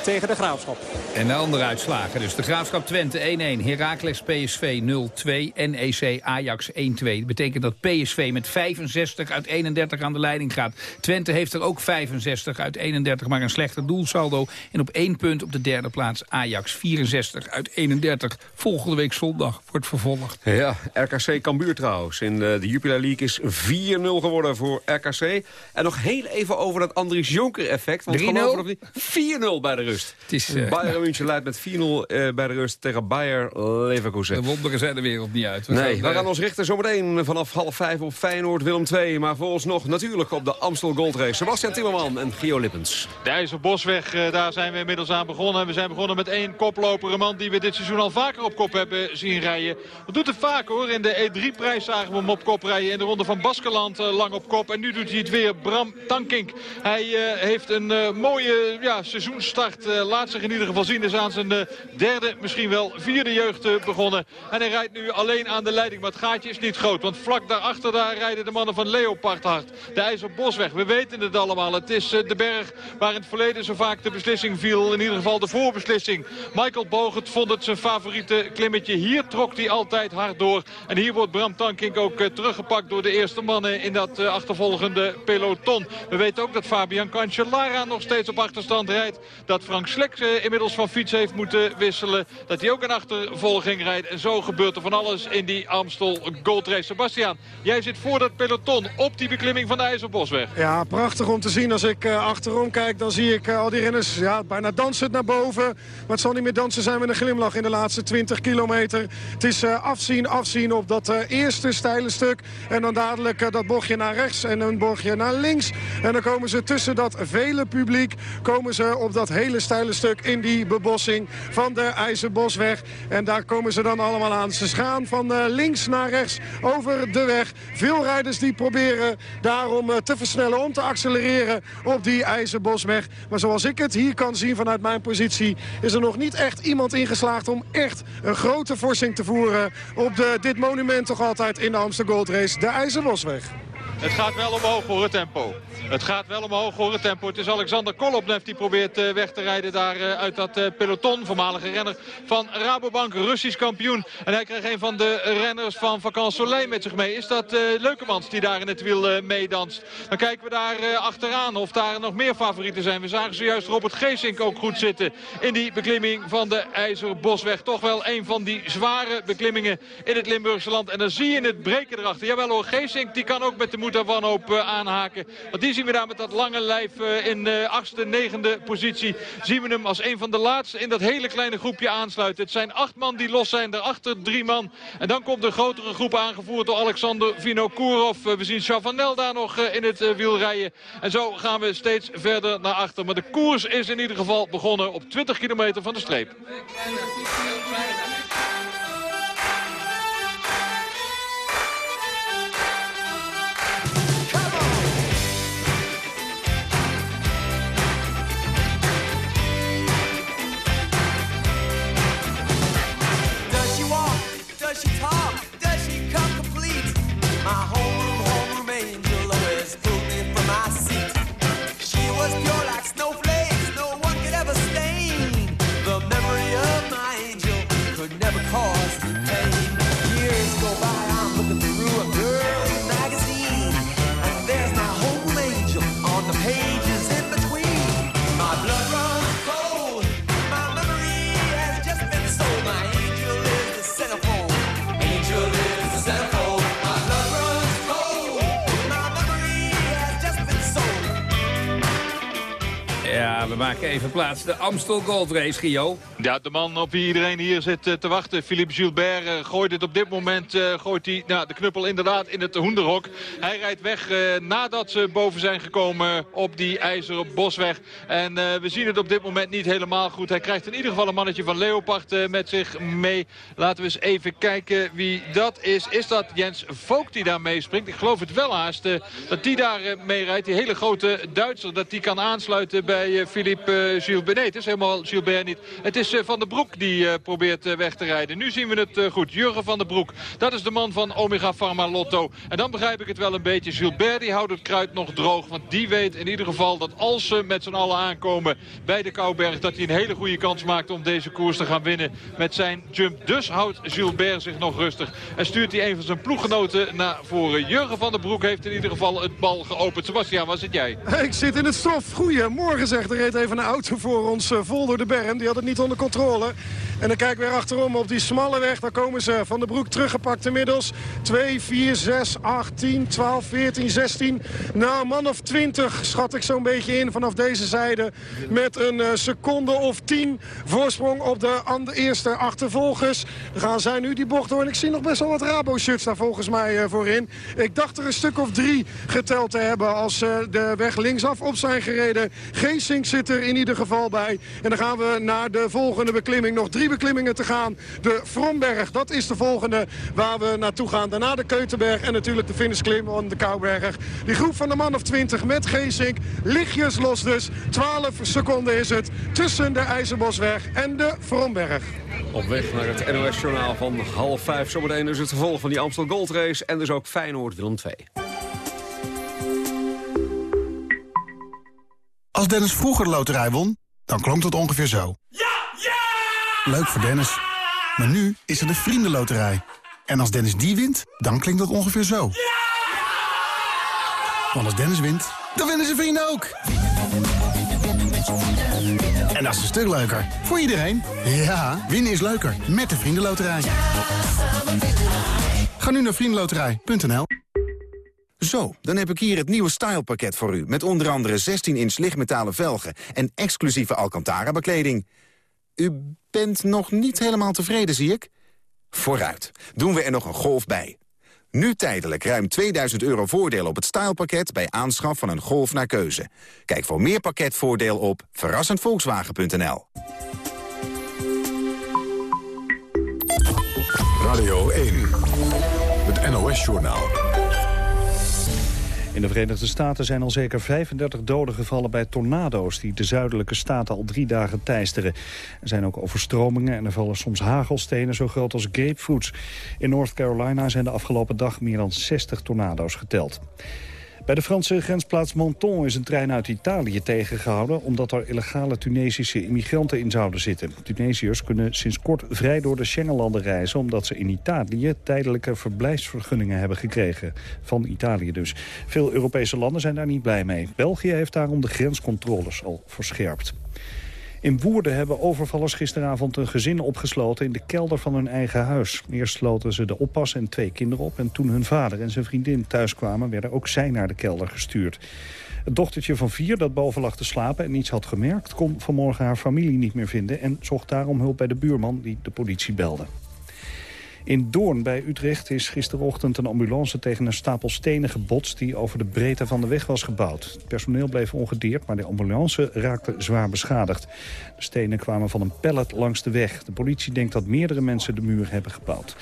tegen de Graafschap. En de andere uitslagen. Dus de Graafschap Twente 1-1, Heracles PSV 0-2, NEC Ajax 1-2. Dat betekent dat PSV met 65 uit 31 aan de leiding gaat. Twente heeft er ook 65 uit 31, maar een slechter doelsaldo. En op één punt op de derde plaats Ajax 64 uit 31. Volgende week zondag wordt vervolgd. Ja, RKC Cambuur trouwens. In de, de Jupiler League is 4-0 geworden voor RKC. En nog heel even over dat Andries Jonker effect. 3-0? 4-0 bij de rust. Het is, uh, Bayern München leidt met 4-0 uh, bij de rust tegen Bayer Leverkusen. De wonderen zijn de wereld niet uit. We nee, we gaan ons richten zometeen vanaf half vijf op Feyenoord Willem II. Maar nog natuurlijk op de Amstel Gold Race. Sebastian Timmerman en Gio Lippens. De IJzerbosweg, uh, daar zijn we inmiddels aan begonnen. We zijn begonnen met één koploper. Een man die we dit seizoen al vaker op kop hebben zien rijden. Dat doet het vaak hoor. In de E3-prijs zagen we hem op kop rijden. In de ronde van Baskeland uh, lang op kop. En nu doet hij het weer. Bram Tankink. Hij heeft een mooie ja, seizoenstart. laat zich in ieder geval zien. Is aan zijn derde, misschien wel vierde jeugd begonnen. En hij rijdt nu alleen aan de leiding. Maar het gaatje is niet groot. Want vlak daarachter daar rijden de mannen van Leopard hard. De IJzerbosweg. We weten het allemaal. Het is de berg waar in het verleden zo vaak de beslissing viel. In ieder geval de voorbeslissing. Michael Bogert vond het zijn favoriete klimmetje. Hier trok hij altijd hard door. En hier wordt Bram Tankink ook teruggepakt door de eerste mannen in dat achtervolgende peloton. We weten ook dat Fabian Cancellara nog steeds op achterstand rijdt. Dat Frank Vlek uh, inmiddels van fiets heeft moeten wisselen. Dat hij ook een achtervolging rijdt. En zo gebeurt er van alles in die Amstel Gold Race. Sebastian, jij zit voor dat peloton op die beklimming van de IJzerbosweg. Ja, prachtig om te zien. Als ik achterom kijk, dan zie ik al die renners ja, bijna dansend naar boven. Maar het zal niet meer dansen zijn met een glimlach in de laatste 20 kilometer. Het is afzien, afzien op dat eerste steile stuk. En dan dadelijk dat bochtje naar rechts en een bochtje naar links. En dan komen ze tussen dat vele publiek... komen ze op dat hele steile stuk in die bebossing van de IJzerbosweg. En daar komen ze dan allemaal aan. Ze gaan van uh, links naar rechts over de weg. Veel rijders die proberen daarom te versnellen, om te accelereren op die IJzerbosweg. Maar zoals ik het hier kan zien vanuit mijn positie... is er nog niet echt iemand ingeslaagd om echt een grote forsing te voeren... op de, dit monument toch altijd in de Amsterdam Gold Race, de IJzerbosweg. Het gaat wel omhoog voor het tempo. Het gaat wel omhoog hoor, het tempo. Het is Alexander Kolopnev die probeert uh, weg te rijden daar uh, uit dat uh, peloton. Voormalige renner van Rabobank, Russisch kampioen. En hij kreeg een van de renners van Vakant Soleil met zich mee. Is dat Leukemans die daar in het wiel meedanst? Dan kijken we daar achteraan of daar nog meer favorieten zijn. We zagen zojuist Robert Geesink ook goed zitten in die beklimming van de IJzerbosweg. Toch wel een van die zware beklimmingen in het Limburgse land. En dan zie je het breken erachter. Jawel hoor, Geesink die kan ook met de moed en wanhoop aanhaken. Want die zien we daar met dat lange lijf eh, in de achtste, negende positie. Zien we hem als een van de laatste in dat hele kleine groepje aansluiten. Het zijn acht man die los zijn, daarachter drie man. En dan komt de grotere groep aangevoerd door Alexander Vinokourov. Eh, we zien Chavanel daar nog eh, in het wiel rijden. En zo gaan we steeds verder naar achter. Maar de koers is in ieder geval begonnen op 20 kilometer van de streep. We maken even plaats. De Amstel Gold Race, Gio. Ja, de man op wie iedereen hier zit eh, te wachten, Philippe Gilbert, uh, gooit het op dit moment uh, gooit hij, nou, de knuppel inderdaad in het hoenderhok. Hij rijdt weg nadat ze boven zijn gekomen op die ijzeren bosweg. En we zien het op dit moment niet helemaal goed. Hij krijgt in ieder geval een mannetje van Leopard met zich mee. Laten we eens even kijken wie dat is. Is dat Jens Vogt die daar meespringt? Ik geloof het wel haast dat die daar mee rijdt. Die hele grote Duitser, dat die kan aansluiten bij Philippe Gilbert. Nee, het is helemaal Gilbert niet. Het is Van der Broek die uh, probeert weg te rijden. Nu zien we het goed. Jurgen van der Broek. Dat is de man van Omega Pharma Lotto. En dan begrijp ik het wel een beetje. Gilbert die houdt het kruid nog droog. Want die weet in ieder geval dat als ze met z'n allen aankomen bij de Kouberg... dat hij een hele goede kans maakt om deze koers te gaan winnen met zijn jump. Dus houdt Gilbert zich nog rustig. En stuurt hij een van zijn ploeggenoten naar voren. Jurgen van der Broek heeft in ieder geval het bal geopend. Sebastian, waar zit jij? Ik zit in het stof. Goedemorgen, zegt reed even een auto voor ons vol door de berm. Die had het niet onder controle. En dan kijk weer achterom op die smalle weg. Daar komen ze van de broek teruggepakt inmiddels. 2, 4, 6, 8, 10, 12, 14, 16. Nou, man of 20 schat ik zo'n beetje in vanaf deze zijde. Met een uh, seconde of 10 voorsprong op de eerste achtervolgers. Dan gaan zij nu die bocht door. En ik zie nog best wel wat Rabo-shirts daar volgens mij uh, voorin. Ik dacht er een stuk of drie geteld te hebben als uh, de weg linksaf op zijn gereden. Geesink zit er in ieder geval bij. En dan gaan we naar de volgende beklimming. Nog drie beklimmingen te gaan. De Vromberg, dat is de volgende waar we naartoe gaan. Daarna de Keutenberg en natuurlijk de finishklim van de Kouberg. Die groep van de man of 20 met Geesink. Lichtjes los dus. 12 seconden is het tussen de IJzerbosweg en de Vromberg. Op weg naar het NOS-journaal van half vijf. Zometeen dus het vervolg van die Amstel Gold Race. En dus ook Feyenoord Willem 2. Als Dennis vroeger de loterij won, dan klonk het ongeveer zo. Ja! Leuk voor Dennis. Maar nu is er de Vriendenloterij. En als Dennis die wint, dan klinkt dat ongeveer zo. Want als Dennis wint, dan winnen zijn vrienden ook. En dat is een stuk leuker. Voor iedereen. Ja, winnen is leuker. Met de Vriendenloterij. Ga nu naar vriendenloterij.nl. Zo, dan heb ik hier het nieuwe stylepakket voor u... met onder andere 16-inch lichtmetalen velgen... en exclusieve Alcantara-bekleding. U bent nog niet helemaal tevreden, zie ik? Vooruit, doen we er nog een golf bij. Nu tijdelijk ruim 2000 euro voordeel op het stylepakket... bij aanschaf van een Golf naar keuze. Kijk voor meer pakketvoordeel op verrassendvolkswagen.nl. Radio 1, het NOS-journaal. In de Verenigde Staten zijn al zeker 35 doden gevallen bij tornado's... die de zuidelijke staten al drie dagen teisteren. Er zijn ook overstromingen en er vallen soms hagelstenen zo groot als grapefruits. In North Carolina zijn de afgelopen dag meer dan 60 tornado's geteld. Bij de Franse grensplaats Menton is een trein uit Italië tegengehouden... omdat er illegale Tunesische immigranten in zouden zitten. Tunesiërs kunnen sinds kort vrij door de Schengenlanden reizen... omdat ze in Italië tijdelijke verblijfsvergunningen hebben gekregen. Van Italië dus. Veel Europese landen zijn daar niet blij mee. België heeft daarom de grenscontroles al verscherpt. In Woerden hebben overvallers gisteravond een gezin opgesloten in de kelder van hun eigen huis. Eerst sloten ze de oppas en twee kinderen op en toen hun vader en zijn vriendin thuis kwamen werden ook zij naar de kelder gestuurd. Het dochtertje van vier dat boven lag te slapen en niets had gemerkt... kon vanmorgen haar familie niet meer vinden en zocht daarom hulp bij de buurman die de politie belde. In Doorn bij Utrecht is gisterochtend een ambulance tegen een stapel stenen gebotst... die over de breedte van de weg was gebouwd. Het personeel bleef ongedeerd, maar de ambulance raakte zwaar beschadigd. De stenen kwamen van een pallet langs de weg. De politie denkt dat meerdere mensen de muur hebben gebouwd.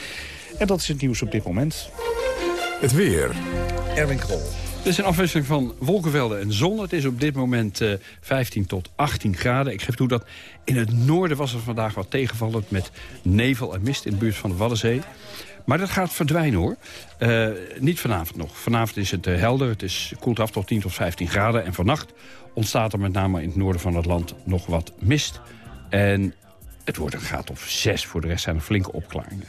En dat is het nieuws op dit moment. Het weer. Erwin Krol. Het is een afwisseling van wolkenvelden en zon. Het is op dit moment uh, 15 tot 18 graden. Ik geef toe dat in het noorden was er vandaag wat tegenvallend... met nevel en mist in de buurt van de Waddenzee. Maar dat gaat verdwijnen hoor. Uh, niet vanavond nog. Vanavond is het uh, helder. Het is, koelt af tot 10 tot 15 graden. En vannacht ontstaat er met name in het noorden van het land nog wat mist. En het wordt een graad of 6. Voor de rest zijn er flinke opklaringen.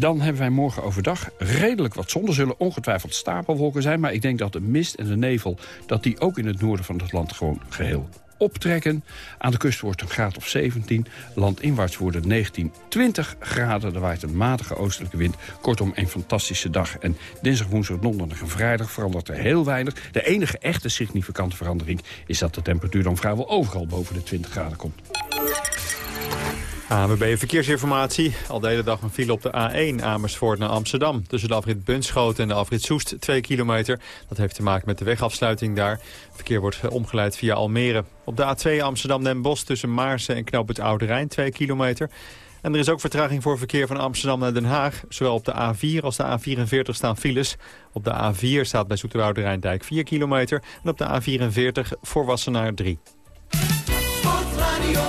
Dan hebben wij morgen overdag redelijk wat zon. Er zullen ongetwijfeld stapelwolken zijn. Maar ik denk dat de mist en de nevel... dat die ook in het noorden van het land gewoon geheel optrekken. Aan de kust wordt het een graad of 17. Landinwaarts worden 19, 20 graden. Er waait een matige oostelijke wind. Kortom, een fantastische dag. En dinsdag, woensdag, donderdag en vrijdag verandert er heel weinig. De enige echte significante verandering is dat de temperatuur dan vrijwel overal boven de 20 graden komt. ANWB Verkeersinformatie. Al de hele dag een file op de A1 Amersfoort naar Amsterdam. Tussen de afrit Bunschoten en de afrit Soest 2 kilometer. Dat heeft te maken met de wegafsluiting daar. Verkeer wordt omgeleid via Almere. Op de A2 Amsterdam-Den Bosch tussen Maarsen en Knoop het Oude Rijn 2 kilometer. En er is ook vertraging voor verkeer van Amsterdam naar Den Haag. Zowel op de A4 als de A44 staan files. Op de A4 staat bij Zoeterwoude Rijndijk 4 kilometer. En op de A44 voor Wassenaar 3. Sportradio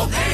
op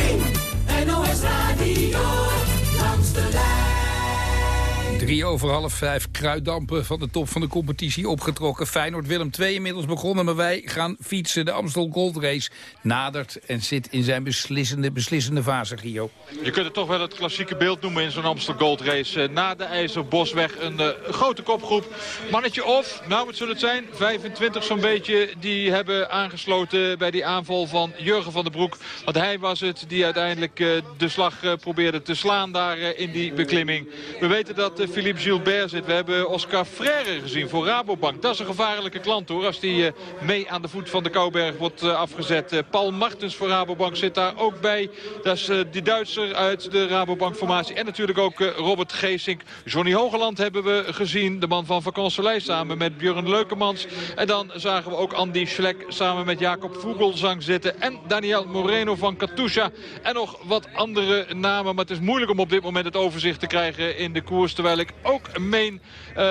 Drie over half vijf kruiddampen van de top van de competitie opgetrokken. Feyenoord Willem II inmiddels begonnen, maar wij gaan fietsen. De Amstel Gold Race nadert en zit in zijn beslissende, beslissende fase, Gio. Je kunt het toch wel het klassieke beeld noemen in zo'n Amstel Gold Race. Eh, na de IJzerbosweg een uh, grote kopgroep. Mannetje of, nou wat zullen het zijn, 25 zo'n beetje... die hebben aangesloten bij die aanval van Jurgen van den Broek. Want hij was het die uiteindelijk uh, de slag probeerde te slaan daar in die beklimming. We weten dat Philippe Gilbert zit. We hebben Oscar Freire gezien voor Rabobank. Dat is een gevaarlijke klant hoor. Als die mee aan de voet van de Kouberg wordt afgezet. Paul Martens voor Rabobank zit daar ook bij. Dat is die Duitser uit de Rabobank-formatie. En natuurlijk ook Robert Geesink. Johnny Hogeland hebben we gezien. De man van Vakanselij samen met Björn Leukemans. En dan zagen we ook Andy Schlek samen met Jacob Vogelsang zitten. En Daniel Moreno van Katusha. En nog wat andere namen. Maar het is moeilijk om op dit moment het overzicht te krijgen in de koers. Terwijl ik ook meen uh,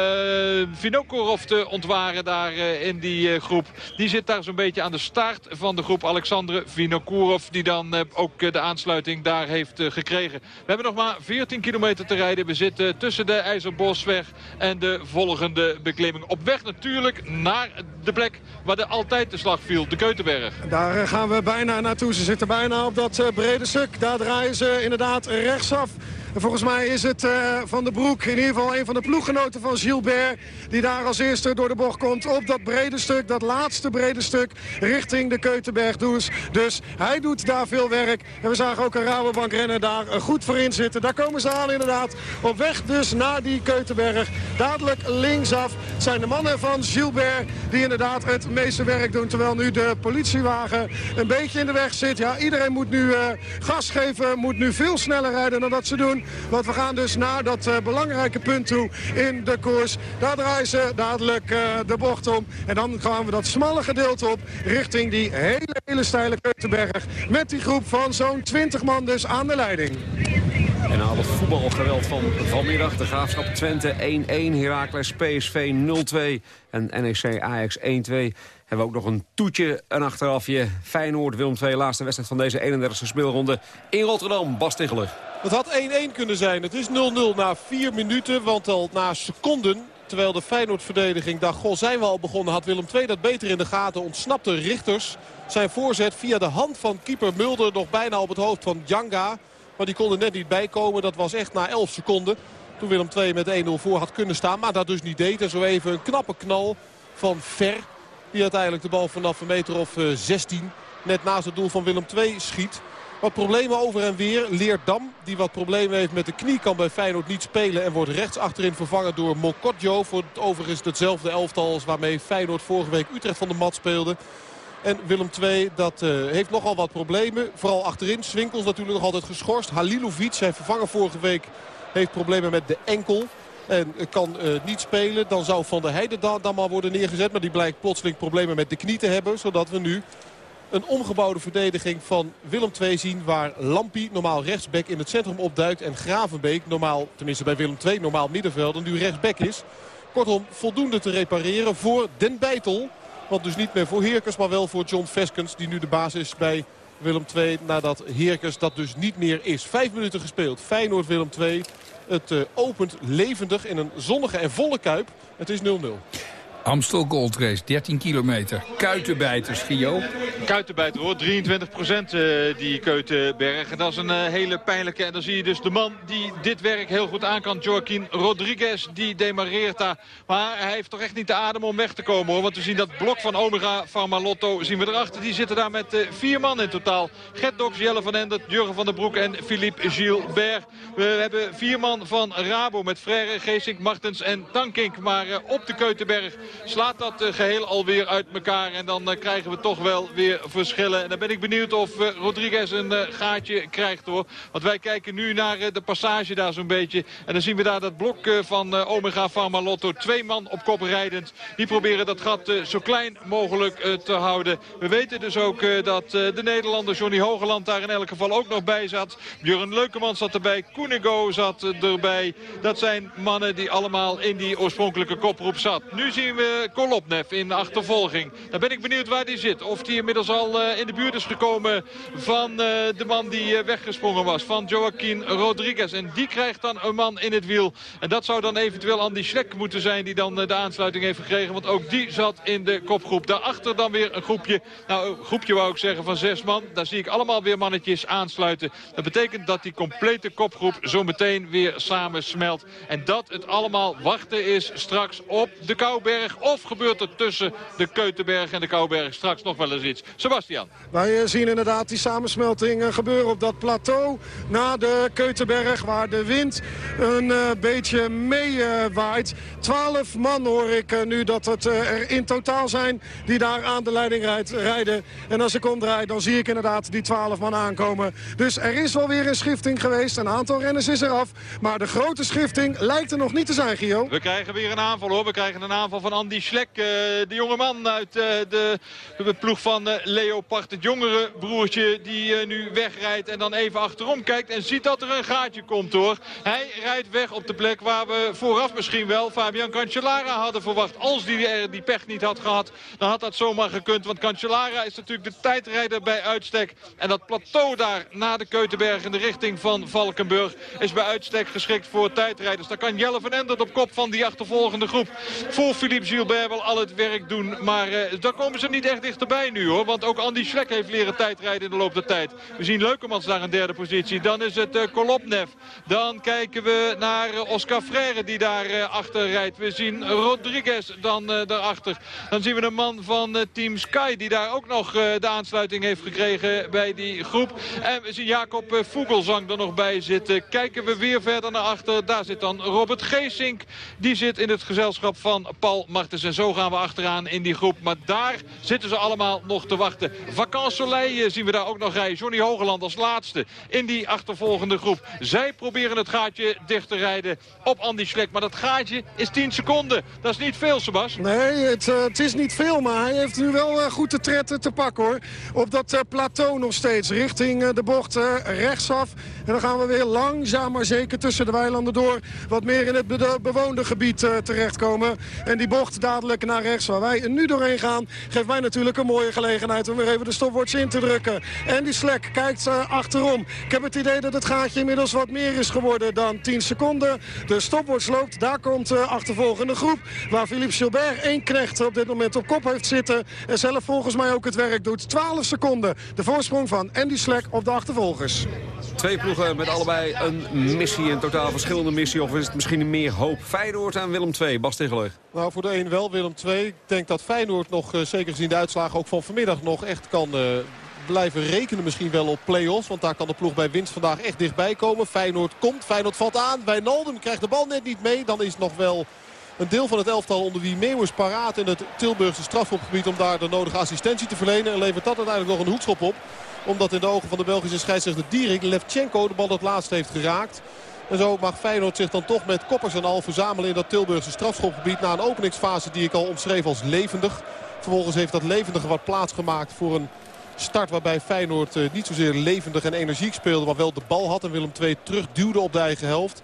Vinokorov te ontwaren daar uh, in die uh, groep. Die zit daar zo'n beetje aan de start van de groep. Alexandre Vinokourov die dan ook de aansluiting daar heeft gekregen. We hebben nog maar 14 kilometer te rijden. We zitten tussen de IJzerbosweg en de volgende beklimming. Op weg natuurlijk naar de plek waar er altijd de slag viel. De Keutenberg. Daar gaan we bijna naartoe. Ze zitten bijna op dat brede stuk. Daar draaien ze inderdaad rechtsaf En volgens mij is het uh, Van de Broek, in ieder geval een van de ploeggenoten van Gilbert... die daar als eerste door de bocht komt op dat brede stuk, dat laatste brede stuk... richting de Keutenberg dus. Dus hij doet daar veel werk. En we zagen ook een Rabobank renner daar goed voor in zitten. Daar komen ze aan inderdaad. Op weg dus naar die Keutenberg. Dadelijk linksaf zijn de mannen van Gilbert die inderdaad het meeste werk doen. Terwijl nu de politiewagen een beetje in de weg zit. Ja, iedereen moet nu uh, gas geven, moet nu veel sneller rijden dan dat ze doen. Want we gaan dus naar dat uh, belangrijke punt toe in de koers. Daar draaien ze dadelijk uh, de bocht om. En dan gaan we dat smalle gedeelte op richting die hele, hele steile Keutenberg. Met die groep van zo'n 20 man dus aan de leiding. En na het voetbalgeweld van vanmiddag, de Graafschap Twente 1-1, Heracles PSV 0-2 en NEC Ajax 1-2 hebben we ook nog een toetje, een achterafje. Feyenoord, Willem II, laatste wedstrijd van deze 31e speelronde in Rotterdam. Bas Ticheler. Het had 1-1 kunnen zijn. Het is 0-0 na 4 minuten, want al na seconden... Terwijl de Feyenoord-verdediging dacht, goh, zijn we al begonnen... had Willem II dat beter in de gaten, ontsnapte Richters. Zijn voorzet via de hand van keeper Mulder nog bijna op het hoofd van Janga... Maar die kon er net niet bij komen. Dat was echt na 11 seconden. Toen Willem II met 1-0 voor had kunnen staan. Maar dat dus niet deed. En zo even een knappe knal van Ver. Die uiteindelijk de bal vanaf een meter of 16 net naast het doel van Willem II schiet. Wat problemen over en weer. Leerdam, die wat problemen heeft met de knie, kan bij Feyenoord niet spelen. En wordt rechts achterin vervangen door Mokotjo. Voor het overigens hetzelfde elftal als waarmee Feyenoord vorige week Utrecht van de mat speelde. En Willem II dat, uh, heeft nogal wat problemen. Vooral achterin. Swinkels natuurlijk nog altijd geschorst. Halilovic, zijn vervanger vorige week, heeft problemen met de enkel. En kan uh, niet spelen. Dan zou Van der Heijden dan, dan maar worden neergezet. Maar die blijkt plotseling problemen met de knie te hebben. Zodat we nu een omgebouwde verdediging van Willem II zien. Waar Lampie normaal rechtsback in het centrum opduikt. En Gravenbeek normaal, tenminste bij Willem II, normaal middenveld. En nu rechtsback is. Kortom, voldoende te repareren voor Den Beitel. Want dus niet meer voor Heerkens, maar wel voor John Veskens. Die nu de basis bij Willem II. Nadat Heerkens dat dus niet meer is. Vijf minuten gespeeld. Feyenoord Willem II. Het uh, opent levendig in een zonnige en volle kuip. Het is 0-0. Amstel Gold Race, 13 kilometer. Kuitenbijters, Gio. Kuitenbijter hoor, 23 procent uh, die Keutenberg. En dat is een uh, hele pijnlijke. En dan zie je dus de man die dit werk heel goed aan kan. Joaquin Rodriguez, die demareert daar. Maar hij heeft toch echt niet de adem om weg te komen hoor. Want we zien dat blok van Omega Pharmalotto zien we erachter. Die zitten daar met uh, vier man in totaal. Gert Jelle van Endert, Jurgen van der Broek en Philippe Gilbert. We hebben vier man van Rabo met Frère, Geesink, Martens en Tankink. Maar op de Keutenberg slaat dat uh, geheel alweer uit elkaar. En dan uh, krijgen we toch wel weer verschillen. En dan ben ik benieuwd of uh, Rodriguez een gaatje krijgt hoor. Want wij kijken nu naar de passage daar zo'n beetje. En dan zien we daar dat blok van Omega Pharma Lotto. Twee man op kop rijdend. Die proberen dat gat zo klein mogelijk te houden. We weten dus ook dat de Nederlander Johnny Hogeland daar in elk geval ook nog bij zat. Björn Leukeman zat erbij. Koenigo zat erbij. Dat zijn mannen die allemaal in die oorspronkelijke koproep zat. Nu zien we Kolopnev in achtervolging. Dan ben ik benieuwd waar die zit. Of die inmiddels al uh, in de buurt is gekomen van uh, de man die weggesprongen was. Van Joaquin Rodriguez. En die krijgt dan een man in het wiel. En dat zou dan eventueel Andy Schleck moeten zijn die dan de aansluiting heeft gekregen. Want ook die zat in de kopgroep. Daarachter dan weer een groepje. Nou, een groepje wou ik zeggen van zes man. Daar zie ik allemaal weer mannetjes aansluiten. Dat betekent dat die complete kopgroep zo meteen weer samen smelt. En dat het allemaal wachten is straks op de Kouberg of gebeurt er tussen de Keutenberg en de Kouberg straks nog wel eens iets? Sebastian. Wij zien inderdaad die samensmelting gebeuren op dat plateau na de Keutenberg. Waar de wind een uh, beetje meewaait. Twaalf man hoor ik uh, nu dat het er in totaal zijn die daar aan de leiding rijdt, rijden. En als ik omdraai dan zie ik inderdaad die twaalf man aankomen. Dus er is wel weer een schifting geweest. Een aantal renners is eraf. Maar de grote schifting lijkt er nog niet te zijn, Gio. We krijgen weer een aanval hoor. We krijgen een aanval van Andy Schlek. Uh, de jonge man uit uh, de, ploeg van uh, Leopard. Het jongere broertje die nu wegrijdt en dan even achterom kijkt. En ziet dat er een gaatje komt hoor. Hij rijdt weg op de plek waar we vooraf misschien wel Fabian Cancellara hadden verwacht. Als die die pech niet had gehad, dan had dat zomaar gekund. Want Cancellara is natuurlijk de tijdrijder bij uitstek. En dat plateau daar na de Keutenberg in de richting van Valkenburg is bij uitstek geschikt voor tijdrijders. Daar kan Jelle van Endert op kop van die achtervolgende groep. Voor Philippe Gilbert wel al het werk doen. Maar uh, daar komen ze niet echt dichterbij nu hoor. Want ook Andy Schlek heeft leren tijdrijden in de loop der tijd. We zien Leukemans daar een derde positie. Dan is het uh, Kolopnev. Dan kijken we naar uh, Oscar Freire die daar achter rijdt. We zien Rodriguez dan daarachter. Dan zien we een man van Team Sky die daar ook nog de aansluiting heeft gekregen bij die groep. En we zien Jacob Vogelsang er nog bij zitten. Kijken we weer verder naar achter. Daar zit dan Robert Geesink. Die zit in het gezelschap van Paul Martens. En zo gaan we achteraan in die groep. Maar daar zitten ze allemaal nog te wachten. Vakant Soleil zien we daar ook nog rijden. Johnny Hogeland als laatste in die achtervolgende groep. Zij proberen het gaatje dicht te rijden op Andy Schlek. Maar dat gaatje is 10 seconden. Dat is niet veel, Sebas. Nee, het, uh, het is niet veel. Maar hij heeft nu wel uh, goed de tred te pakken, hoor. Op dat plateau nog steeds. Richting de bocht rechtsaf. En dan gaan we weer langzaam maar zeker tussen de weilanden door. Wat meer in het be bewoonde gebied terechtkomen. En die bocht dadelijk naar rechts waar wij nu doorheen gaan... geeft mij natuurlijk een mooie gelegenheid om weer even de stopwatch in te drukken. En die Slek kijkt uh, achterom. Ik heb het idee dat het gaatje inmiddels wat meer is geworden dan 10 seconden. De stopwatch loopt. Daar komt de uh, achtervolgende groep. Waar Philippe Gilbert één knecht op dit moment op kop heeft zitten. En zelf volgens mij ook het werk doet. 12 seconden. De voorsprong van Andy Slek op de achtervolgers. Twee ploegen met allebei een missie, een totaal verschillende missie. Of is het misschien meer hoop? Feyenoord aan Willem II, Bas Tegeler. Nou, voor de wel, Willem II. Ik denk dat Feyenoord nog, uh, zeker gezien de uitslagen ook van vanmiddag, nog echt kan... Uh, blijven rekenen misschien wel op play-offs. Want daar kan de ploeg bij winst vandaag echt dichtbij komen. Feyenoord komt, Feyenoord valt aan. Wijnaldum krijgt de bal net niet mee. Dan is nog wel een deel van het elftal onder wie Meeuwers paraat in het Tilburgse strafschopgebied... om daar de nodige assistentie te verlenen. En levert dat uiteindelijk nog een hoekschop op. Omdat in de ogen van de Belgische scheidsrechter Dierik Levchenko de bal het laatst heeft geraakt. En zo mag Feyenoord zich dan toch met koppers en al verzamelen in dat Tilburgse strafschopgebied. Na een openingsfase die ik al omschreef als levendig. Vervolgens heeft dat levendige wat plaats gemaakt voor een start waarbij Feyenoord uh, niet zozeer levendig en energiek speelde. Maar wel de bal had en Willem II terugduwde op de eigen helft.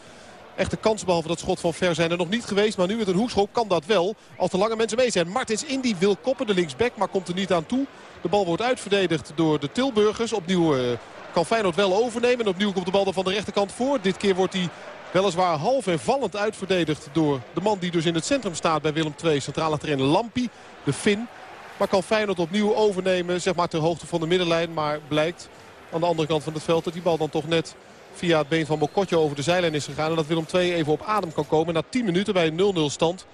Echte kans behalve dat schot van ver zijn er nog niet geweest. Maar nu met een hoekschop kan dat wel. Als de lange mensen mee zijn. Martins Indy wil koppen de linksback maar komt er niet aan toe. De bal wordt uitverdedigd door de Tilburgers. Opnieuw uh, kan Feyenoord wel overnemen. En opnieuw komt de bal er van de rechterkant voor. Dit keer wordt hij weliswaar half en vallend uitverdedigd door de man die dus in het centrum staat bij Willem II. Centraal achterin Lampi, de Fin. Maar kan Feyenoord opnieuw overnemen, zeg maar ter hoogte van de middenlijn. Maar blijkt aan de andere kant van het veld dat die bal dan toch net via het been van Mokotjo over de zijlijn is gegaan. En dat Willem II even op adem kan komen na 10 minuten bij een 0-0 stand.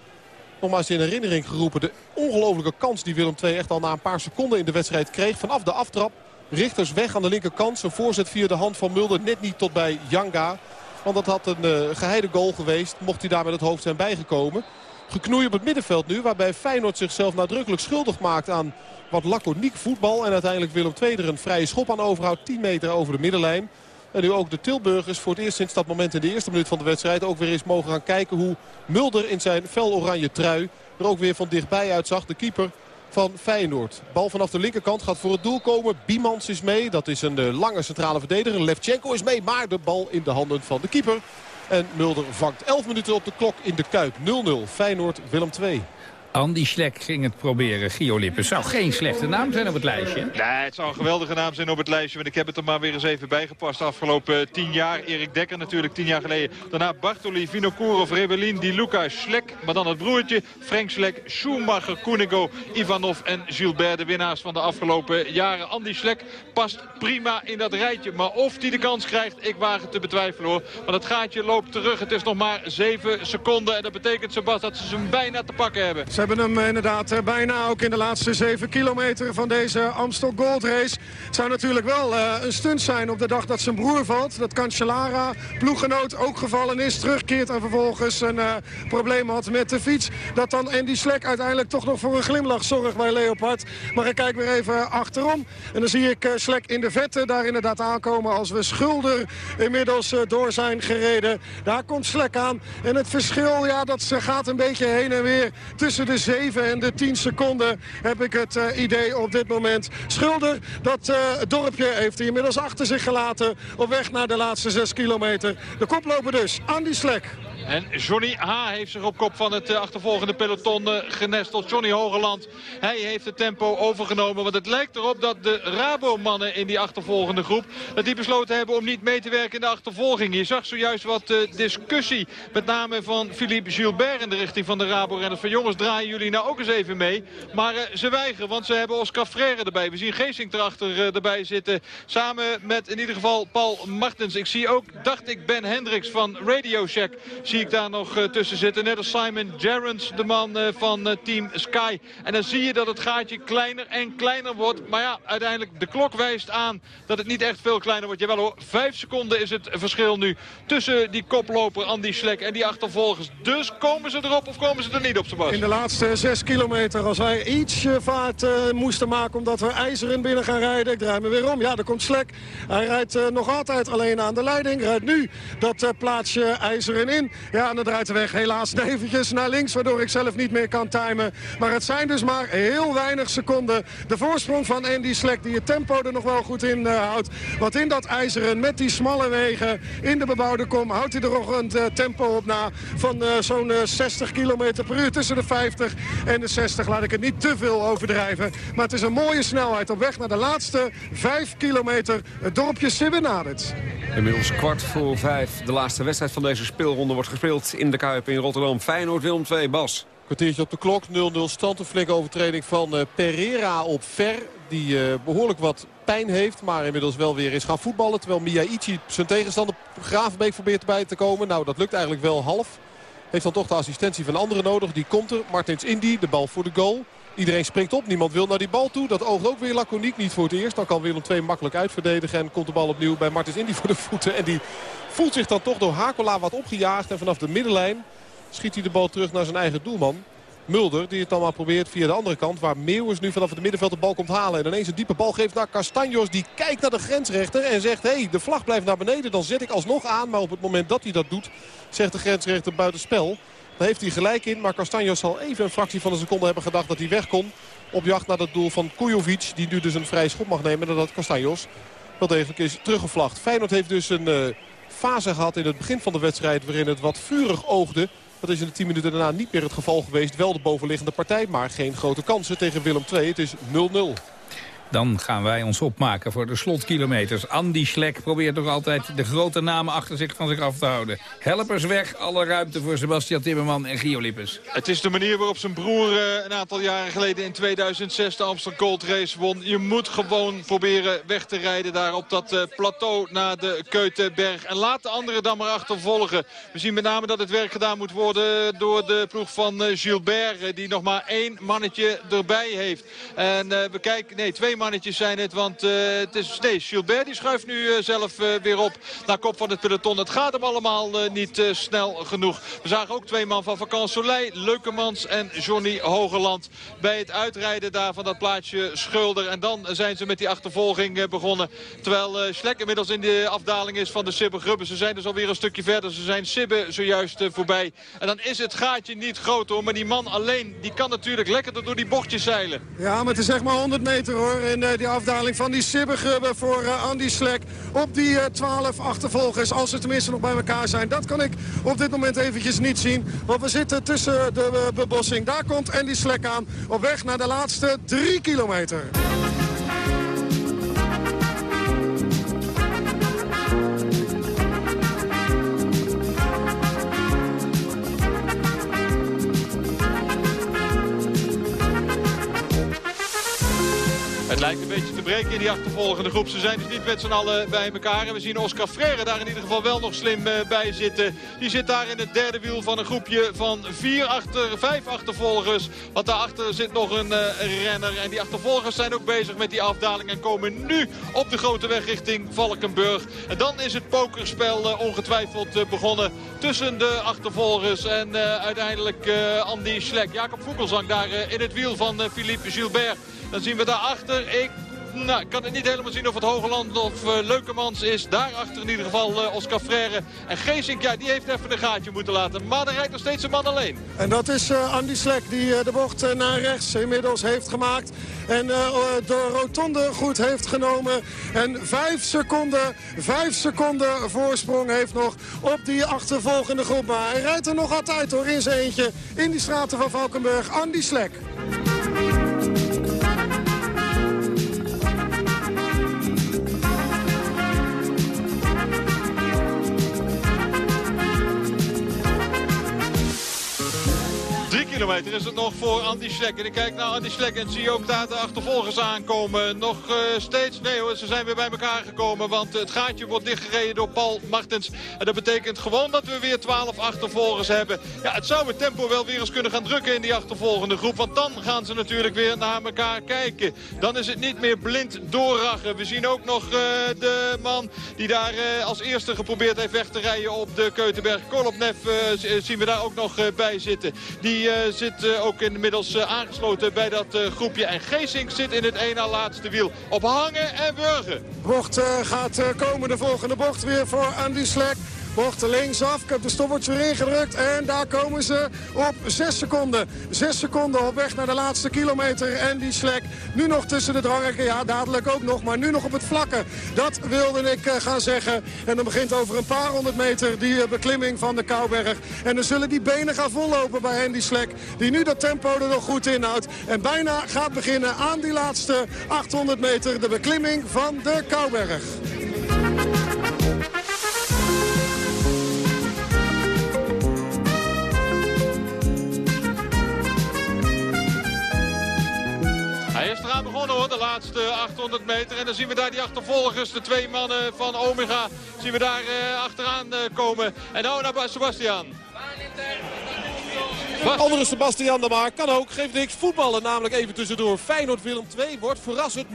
Nogmaals in herinnering geroepen de ongelofelijke kans die Willem II echt al na een paar seconden in de wedstrijd kreeg. Vanaf de aftrap, Richters weg aan de linkerkant. Zijn voorzet via de hand van Mulder net niet tot bij Janga. Want dat had een uh, geheide goal geweest, mocht hij daar met het hoofd zijn bijgekomen. Geknoei op het middenveld nu, waarbij Feyenoord zichzelf nadrukkelijk schuldig maakt aan wat laconiek voetbal. En uiteindelijk Willem II er een vrije schop aan overhoudt, 10 meter over de middenlijn. En nu ook de Tilburgers voor het eerst sinds dat moment in de eerste minuut van de wedstrijd... ook weer eens mogen gaan kijken hoe Mulder in zijn fel oranje trui er ook weer van dichtbij uitzag. De keeper van Feyenoord. Bal vanaf de linkerkant gaat voor het doel komen. Biemans is mee. Dat is een uh, lange centrale verdediger. Levchenko is mee. Maar de bal in de handen van de keeper. En Mulder vangt 11 minuten op de klok in de Kuip. 0-0 Feyenoord Willem 2. Andy Schlek ging het proberen. Gio Lippens zou geen slechte naam zijn op het lijstje. Nee, het zou een geweldige naam zijn op het lijstje. Want ik heb het er maar weer eens even bijgepast. De afgelopen tien jaar. Erik Dekker natuurlijk tien jaar geleden. Daarna Bartoli, Vinokourov, Rebellin, Di Luca, Schlek. Maar dan het broertje. Frank Schlek, Schumacher, Koenigo, Ivanov en Gilbert. De winnaars van de afgelopen jaren. Andy Schlek past prima in dat rijtje. Maar of hij de kans krijgt, ik waag het te betwijfelen hoor. Want het gaatje loopt terug. Het is nog maar zeven seconden. En dat betekent, Sebas, dat ze hem bijna te pakken hebben. Ze hebben hem inderdaad eh, bijna ook in de laatste 7 kilometer van deze Amstel Gold Race. Het zou natuurlijk wel uh, een stunt zijn op de dag dat zijn broer valt. Dat Cancellara, ploeggenoot, ook gevallen is. Terugkeert en vervolgens een probleem had met de fiets. Dat dan Andy Slek uiteindelijk toch nog voor een glimlach zorgt bij Leopard. Maar ik kijk weer even achterom. En dan zie ik Slek in de vette daar inderdaad aankomen als we schulder inmiddels door zijn gereden. Daar komt Slek aan. En het verschil, ja, dat gaat een beetje heen en weer tussen de 7 en de 10 seconden heb ik het uh, idee op dit moment. Schulder, dat uh, dorpje heeft hij inmiddels achter zich gelaten op weg naar de laatste 6 kilometer. De koploper dus, Andy Slek. En Johnny H. heeft zich op kop van het achtervolgende peloton genesteld. Johnny Hogeland, hij heeft het tempo overgenomen. Want het lijkt erop dat de Rabo-mannen in die achtervolgende groep... dat die besloten hebben om niet mee te werken in de achtervolging. Je zag zojuist wat discussie, met name van Philippe Gilbert... in de richting van de Rabo-renners. Van jongens, draaien jullie nou ook eens even mee. Maar eh, ze weigeren, want ze hebben Oscar Freire erbij. We zien Geesink erachter erbij zitten. Samen met in ieder geval Paul Martens. Ik zie ook, dacht ik, Ben Hendricks van Radio Shack. Ik daar nog uh, tussen zitten. Net als Simon Gerrans, de man van Team Sky. En dan zie je dat het gaatje kleiner en kleiner wordt. Maar ja, uiteindelijk de klok wijst aan dat het niet echt veel kleiner wordt. Jawel hoor, vijf seconden is het verschil nu tussen die koploper Andy Schlek en die achtervolgers. Dus komen ze erop of komen ze er niet op, Sebas? In de laatste zes kilometer, als wij iets vaart moesten maken omdat we ijzeren binnen gaan rijden. Ik draai me weer om. Ja, er komt Schlek. Hij rijdt nog altijd alleen aan de leiding. Rijdt nu dat plaatsje ijzeren in. Ja, en dan draait de weg helaas eventjes naar links, waardoor ik zelf niet meer kan timen. Maar het zijn dus maar heel weinig seconden. De voorsprong van Andy Schlek, die het tempo er nog wel goed in houdt. Want in dat ijzeren, met die smalle wegen, in de bebouwde kom, houdt hij er nog een tempo op na van zo'n 60 km per uur. Tussen de 50 en de 60 laat ik het niet te veel overdrijven. Maar het is een mooie snelheid op weg naar de laatste 5 kilometer. Het dorpje Sibbenadert. Inmiddels kwart voor vijf. De laatste wedstrijd van deze speelronde wordt gespeeld in de Kuip in Rotterdam. Feyenoord Willem 2, Bas. Kwartiertje op de klok, 0-0 stand. Een flinke overtreding van uh, Pereira op Ver. Die uh, behoorlijk wat pijn heeft, maar inmiddels wel weer is gaan voetballen. Terwijl Miyaichi zijn tegenstander Gravenbeek probeert erbij te komen. Nou, dat lukt eigenlijk wel half. Heeft dan toch de assistentie van anderen nodig. Die komt er. Martins Indy, de bal voor de goal. Iedereen springt op. Niemand wil naar die bal toe. Dat oogt ook weer laconiek. Niet voor het eerst. Dan kan Willem II makkelijk uitverdedigen. En komt de bal opnieuw bij Martins Indy voor de voeten. En die voelt zich dan toch door Hakola wat opgejaagd. En vanaf de middenlijn schiet hij de bal terug naar zijn eigen doelman. Mulder die het dan maar probeert via de andere kant. Waar Meeuwers nu vanaf het middenveld de bal komt halen. En ineens een diepe bal geeft naar Castanjos. Die kijkt naar de grensrechter en zegt... hé, hey, de vlag blijft naar beneden. Dan zet ik alsnog aan. Maar op het moment dat hij dat doet, zegt de grensrechter buitenspel. Daar heeft hij gelijk in. Maar Castanjos zal even een fractie van een seconde hebben gedacht dat hij weg kon. Op jacht naar het doel van Kujovic. Die nu dus een vrije schop mag nemen. Nadat Castanjos wel degelijk is teruggevlacht. Feyenoord heeft dus een uh, fase gehad in het begin van de wedstrijd. Waarin het wat vurig oogde. Dat is in de 10 minuten daarna niet meer het geval geweest. Wel de bovenliggende partij, maar geen grote kansen tegen Willem II. Het is 0-0. Dan gaan wij ons opmaken voor de slotkilometers. Andy Schlek probeert nog altijd de grote namen achter zich van zich af te houden. Helpers weg, alle ruimte voor Sebastian Timmerman en Gio Lippes. Het is de manier waarop zijn broer uh, een aantal jaren geleden in 2006 de Amsterdam Gold Race won. Je moet gewoon proberen weg te rijden daar op dat uh, plateau naar de Keutenberg. En laat de anderen dan maar achtervolgen. We zien met name dat het werk gedaan moet worden door de ploeg van uh, Gilbert. die nog maar één mannetje erbij heeft. En we kijken, nee, twee mannetjes zijn het. Want uh, het is, nee, Gilbert die schuift nu uh, zelf uh, weer op naar kop van het peloton. Het gaat hem allemaal niet snel genoeg. We zagen ook twee man van Vakant Soleil, Leukemans en Johnny Hogeland. Bij het uitrijden daar van dat plaatsje Schulder. En dan zijn ze met die achtervolging begonnen. Terwijl Schlek inmiddels in de afdaling is van de Sibbe Grubben. Ze zijn dus alweer een stukje verder. Ze zijn Sibbe zojuist voorbij. En dan is het gaatje niet groot hoor. Maar die man alleen, die kan natuurlijk lekker door die bochtjes zeilen. Ja, maar het is echt maar 100 meter hoor in uh, die afdaling van die Sibbergrubben voor uh, Andy Slek. Op die uh, 12 achtervolgers, als ze tenminste nog bij elkaar zijn. Dat kan ik op dit moment eventjes niet zien. Want we zitten tussen de bebossing. Daar komt Andy Slek aan op weg naar de laatste drie kilometer. Het lijkt een beetje te breken in die achtervolgende groep. Ze zijn dus niet met z'n allen bij elkaar. En we zien Oscar Freire daar in ieder geval wel nog slim uh, bij zitten. Die zit daar in het derde wiel van een groepje van vier achter, vijf achtervolgers. Want daarachter zit nog een uh, renner. En die achtervolgers zijn ook bezig met die afdaling. En komen nu op de grote weg richting Valkenburg. En dan is het pokerspel uh, ongetwijfeld begonnen. Tussen de achtervolgers en uiteindelijk Andy Schlek. Jacob Voegelsang daar in het wiel van Philippe Gilbert. Dan zien we daarachter, ik nou, kan het niet helemaal zien of het Hogeland of uh, Leukemans is. Daarachter in ieder geval uh, Oscar Freire. En Geesink, ja, die heeft even een gaatje moeten laten. Maar er rijdt nog steeds een man alleen. En dat is uh, Andy Slek die de bocht naar rechts inmiddels heeft gemaakt. En de rotonde goed heeft genomen. En vijf seconden, vijf seconden voorsprong heeft nog op die achtervolgende groep. Maar hij rijdt er nog altijd hoor in zijn eentje in die straten van Valkenburg. Andy Slek. Kilometer is het nog voor Andy Schlek. En ik kijk naar Andy Schlek en zie ook daar de achtervolgers aankomen. Nog uh, steeds, nee hoor, ze zijn weer bij elkaar gekomen. Want het gaatje wordt dichtgereden door Paul Martens. En dat betekent gewoon dat we weer 12 achtervolgers hebben. Ja, het zou het tempo wel weer eens kunnen gaan drukken in die achtervolgende groep. Want dan gaan ze natuurlijk weer naar elkaar kijken. Dan is het niet meer blind doorrachen. We zien ook nog uh, de man die daar uh, als eerste geprobeerd heeft weg te rijden op de Keutenberg. Kolopnev zien we daar ook nog bij zitten. Die zit ook inmiddels aangesloten bij dat groepje. En Geesink zit in het één na laatste wiel op hangen en burgen. Bocht gaat komen, de volgende bocht weer voor Andy Slek. Bocht linksaf. Heb de stoppertje weer ingedrukt. En daar komen ze op 6 seconden. 6 seconden op weg naar de laatste kilometer. En die slek nu nog tussen de drangen. Ja, dadelijk ook nog. Maar nu nog op het vlakke. Dat wilde ik uh, gaan zeggen. En dan begint over een paar honderd meter die uh, beklimming van de Kouberg. En dan zullen die benen gaan vollopen bij Andy Slek. Die nu dat tempo er nog goed inhoudt. En bijna gaat beginnen aan die laatste 800 meter. De beklimming van de Kouberg. Hij eraan begonnen hoor, de laatste 800 meter. En dan zien we daar die achtervolgers, de twee mannen van Omega, zien we daar uh, achteraan uh, komen. En nou naar Sebastian. Andere Sebastian de Maar kan ook, geeft niks. Voetballen namelijk even tussendoor. Feyenoord Willem 2 wordt verrassend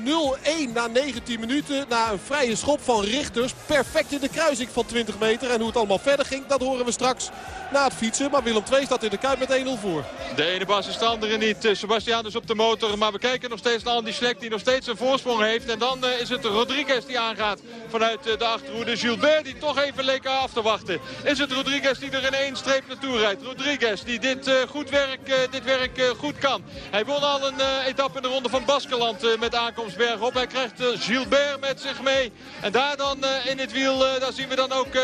0-1 na 19 minuten. Na een vrije schop van Richters. Perfect in de kruising van 20 meter. En hoe het allemaal verder ging, dat horen we straks na het fietsen. Maar Willem 2 staat in de Kuip met 1-0 voor. De ene bas is de andere niet. Sebastian is op de motor. Maar we kijken nog steeds naar Andy Slek die nog steeds een voorsprong heeft. En dan uh, is het Rodriguez die aangaat vanuit uh, de achterhoede. Gilbert die toch even leek af te wachten. Is het Rodriguez die er in één streep naartoe rijdt. Rodriguez die dit goed werk, dit werk goed kan. Hij won al een etappe in de ronde van Baskeland met aankomst bergop. Hij krijgt Gilbert met zich mee. En daar dan in het wiel, daar zien we dan ook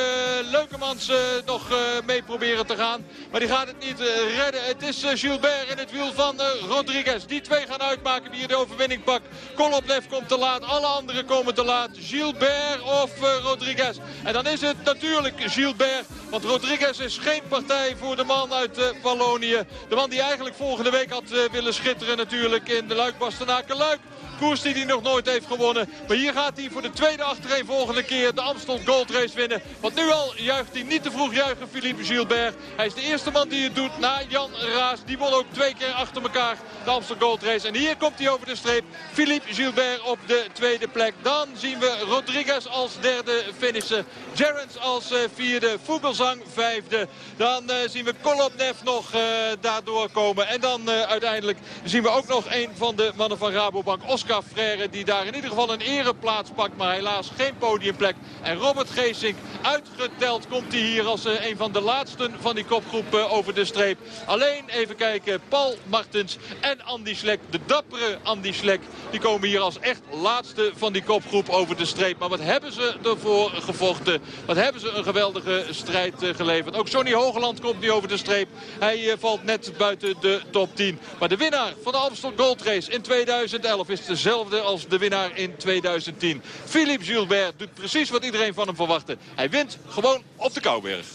Leukemans nog mee proberen te gaan. Maar die gaat het niet redden. Het is Gilbert in het wiel van Rodriguez. Die twee gaan uitmaken wie de overwinning pakt. Koloplev komt te laat. Alle anderen komen te laat. Gilbert of Rodriguez. En dan is het natuurlijk Gilbert. Want Rodriguez is geen partij voor de man uit Wallonië. De man die eigenlijk volgende week had willen schitteren natuurlijk in de Luik-Bastenaken-Luik koers die hij nog nooit heeft gewonnen. Maar hier gaat hij voor de tweede achtereenvolgende keer de Amstel Gold Race winnen. Want nu al juicht hij niet te vroeg juichen Philippe Gilbert. Hij is de eerste man die het doet na Jan Raas. Die won ook twee keer achter elkaar de Amstel Gold Race. En hier komt hij over de streep. Philippe Gilbert op de tweede plek. Dan zien we Rodriguez als derde finisher. Gerrans als uh, vierde. Vogelsang vijfde. Dan uh, zien we Kolopnev nog daardoor komen. En dan uiteindelijk zien we ook nog een van de mannen van Rabobank. Oscar Freire die daar in ieder geval een ereplaats pakt. Maar helaas geen podiumplek. En Robert Geesink uitgeteld komt hij hier als uh, een van de laatsten van die kopgroep over de streep. Alleen even kijken. Paul Martens en Andy Slek. De dappere Andy Slek. Die komen hier als echt laatste van die kopgroep over de streep. Maar wat hebben ze ervoor gevochten. Wat hebben ze een geweldige strijd geleverd. Ook Sonny Hogeland komt nu over de streep. Hij valt net buiten de top 10. Maar de winnaar van de Amstel Gold Race in 2011 is dezelfde als de winnaar in 2010. Philippe Gilbert doet precies wat iedereen van hem verwachtte. Hij wint gewoon op de Kouberg.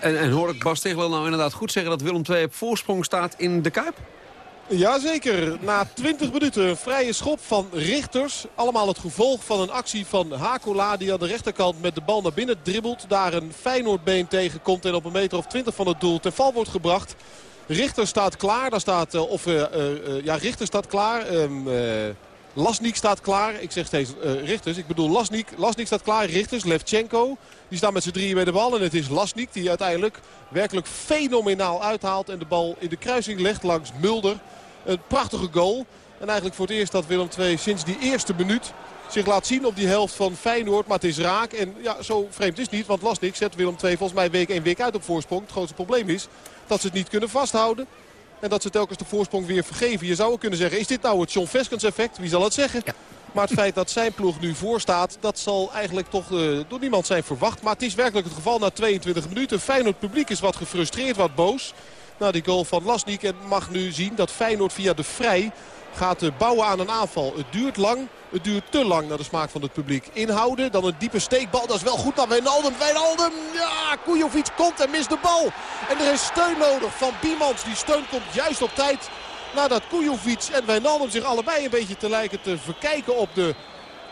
En, en hoor ik Bas Tegeler nou inderdaad goed zeggen dat Willem II op voorsprong staat in de Kuip? Jazeker, na 20 minuten een vrije schop van Richters. Allemaal het gevolg van een actie van Hakola die aan de rechterkant met de bal naar binnen dribbelt. Daar een Feyenoordbeen tegenkomt en op een meter of 20 van het doel ten val wordt gebracht. Richter staat klaar, daar staat, uh, of uh, uh, ja, Richter staat klaar. Um, Lasnik staat klaar. Ik zeg steeds uh, Richters. Ik bedoel Lasnik. Lasnik staat klaar. Richters. Levchenko. Die staan met z'n drieën bij de bal. En het is Lasnik die uiteindelijk werkelijk fenomenaal uithaalt. En de bal in de kruising legt langs Mulder. Een prachtige goal. En eigenlijk voor het eerst dat Willem II sinds die eerste minuut zich laat zien op die helft van Feyenoord. Maar het is raak. En ja, zo vreemd is het niet. Want Lasnik zet Willem II volgens mij week in week uit op voorsprong. Het grootste probleem is dat ze het niet kunnen vasthouden. En dat ze telkens de voorsprong weer vergeven. Je zou ook kunnen zeggen, is dit nou het John Veskens effect? Wie zal het zeggen? Ja. Maar het feit dat zijn ploeg nu voor staat, dat zal eigenlijk toch uh, door niemand zijn verwacht. Maar het is werkelijk het geval na 22 minuten. Feyenoord publiek is wat gefrustreerd, wat boos. Na die goal van Lasnik en mag nu zien dat Feyenoord via de vrij gaat bouwen aan een aanval. Het duurt lang. Het duurt te lang naar de smaak van het publiek. Inhouden, dan een diepe steekbal. Dat is wel goed naar Wijnaldum. Wijnaldum, ja, Kujovic komt en mist de bal. En er is steun nodig van Biemans. Die steun komt juist op tijd nadat Kujovic en Wijnaldum zich allebei een beetje te lijken te verkijken op de,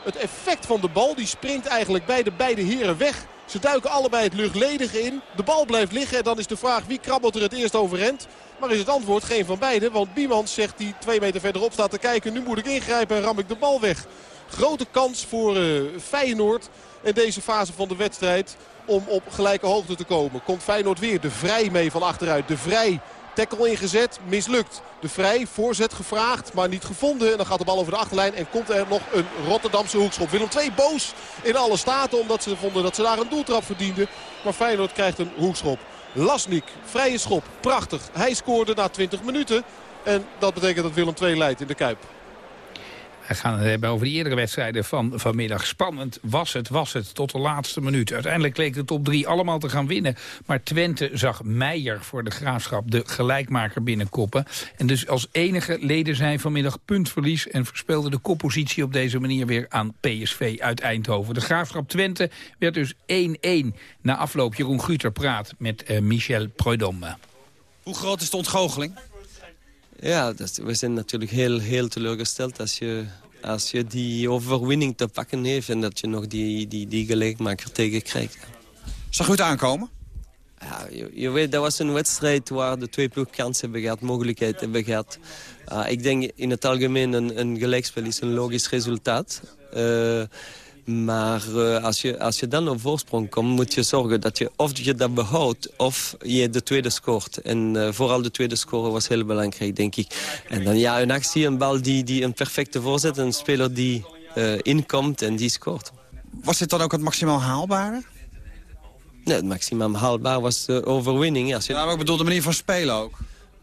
het effect van de bal. Die springt eigenlijk bij de beide heren weg. Ze duiken allebei het luchtledige in. De bal blijft liggen en dan is de vraag wie krabbelt er het eerst overend. Maar is het antwoord geen van beiden. Want Biemans zegt die twee meter verderop staat te kijken. Nu moet ik ingrijpen en ram ik de bal weg. Grote kans voor uh, Feyenoord in deze fase van de wedstrijd. Om op gelijke hoogte te komen. Komt Feyenoord weer de Vrij mee van achteruit. De Vrij tackle ingezet, mislukt. De Vrij, voorzet gevraagd, maar niet gevonden. En dan gaat de bal over de achterlijn en komt er nog een Rotterdamse hoekschop. Willem II boos in alle staten omdat ze vonden dat ze daar een doeltrap verdienden. Maar Feyenoord krijgt een hoekschop. Lasnik, vrije schop, prachtig. Hij scoorde na 20 minuten. En dat betekent dat Willem II leidt in de Kuip. We gaan het hebben over de eerdere wedstrijden van vanmiddag. Spannend was het, was het, tot de laatste minuut. Uiteindelijk leek de top 3 allemaal te gaan winnen. Maar Twente zag Meijer voor de Graafschap, de gelijkmaker, binnenkoppen. En dus als enige leden zijn vanmiddag puntverlies... en verspeelde de koppositie op deze manier weer aan PSV uit Eindhoven. De Graafschap Twente werd dus 1-1. Na afloop Jeroen Guter praat met uh, Michel Prudhomme. Hoe groot is de ontgoocheling? Ja, dat, we zijn natuurlijk heel, heel teleurgesteld als je, als je die overwinning te pakken heeft... en dat je nog die, die, die gelijkmaker tegen krijgt. Zag u het aankomen? Ja, je, je, weet, dat was een wedstrijd waar de twee ploeg kans hebben gehad, mogelijkheid hebben gehad. Uh, ik denk in het algemeen een, een gelijkspel is een logisch resultaat. Uh, maar uh, als, je, als je dan op voorsprong komt, moet je zorgen dat je of je dat behoudt of je de tweede scoort. En uh, vooral de tweede score was heel belangrijk, denk ik. En dan ja, een actie, een bal die, die een perfecte voorzet, een speler die uh, inkomt en die scoort. Was dit dan ook het maximaal haalbare? Nee, het maximaal haalbaar was de overwinning. Als je... Ja, maar ik bedoel de manier van spelen ook.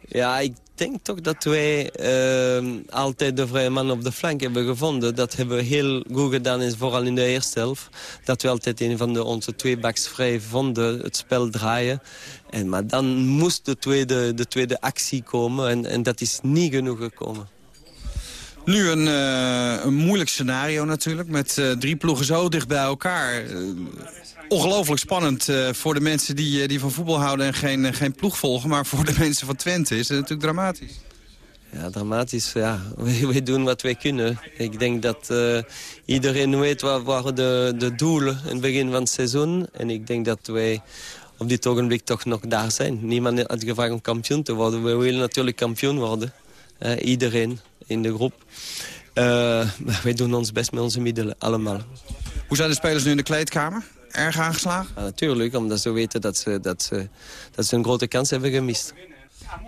Ja, ik denk toch dat wij uh, altijd de vrije man op de flank hebben gevonden. Dat hebben we heel goed gedaan, vooral in de eerste helft. Dat we altijd een van de, onze twee backs vrij vonden, het spel draaien. En, maar dan moest de tweede, de tweede actie komen en, en dat is niet genoeg gekomen. Nu een, uh, een moeilijk scenario natuurlijk, met uh, drie ploegen zo dicht bij elkaar. Uh, ongelooflijk spannend voor de mensen die, die van voetbal houden en geen, geen ploeg volgen. Maar voor de mensen van Twente is het natuurlijk dramatisch. Ja, dramatisch. Ja. Wij doen wat wij kunnen. Ik denk dat iedereen weet wat waren de, de doelen in het begin van het seizoen. En ik denk dat wij op dit ogenblik toch nog daar zijn. Niemand had gevraagd om kampioen te worden. We willen natuurlijk kampioen worden. iedereen in de groep. maar wij doen ons best met onze middelen, allemaal. Hoe zijn de spelers nu in de kleedkamer? erg aangeslagen? Ja, natuurlijk, omdat ze weten dat ze, dat, ze, dat ze een grote kans hebben gemist.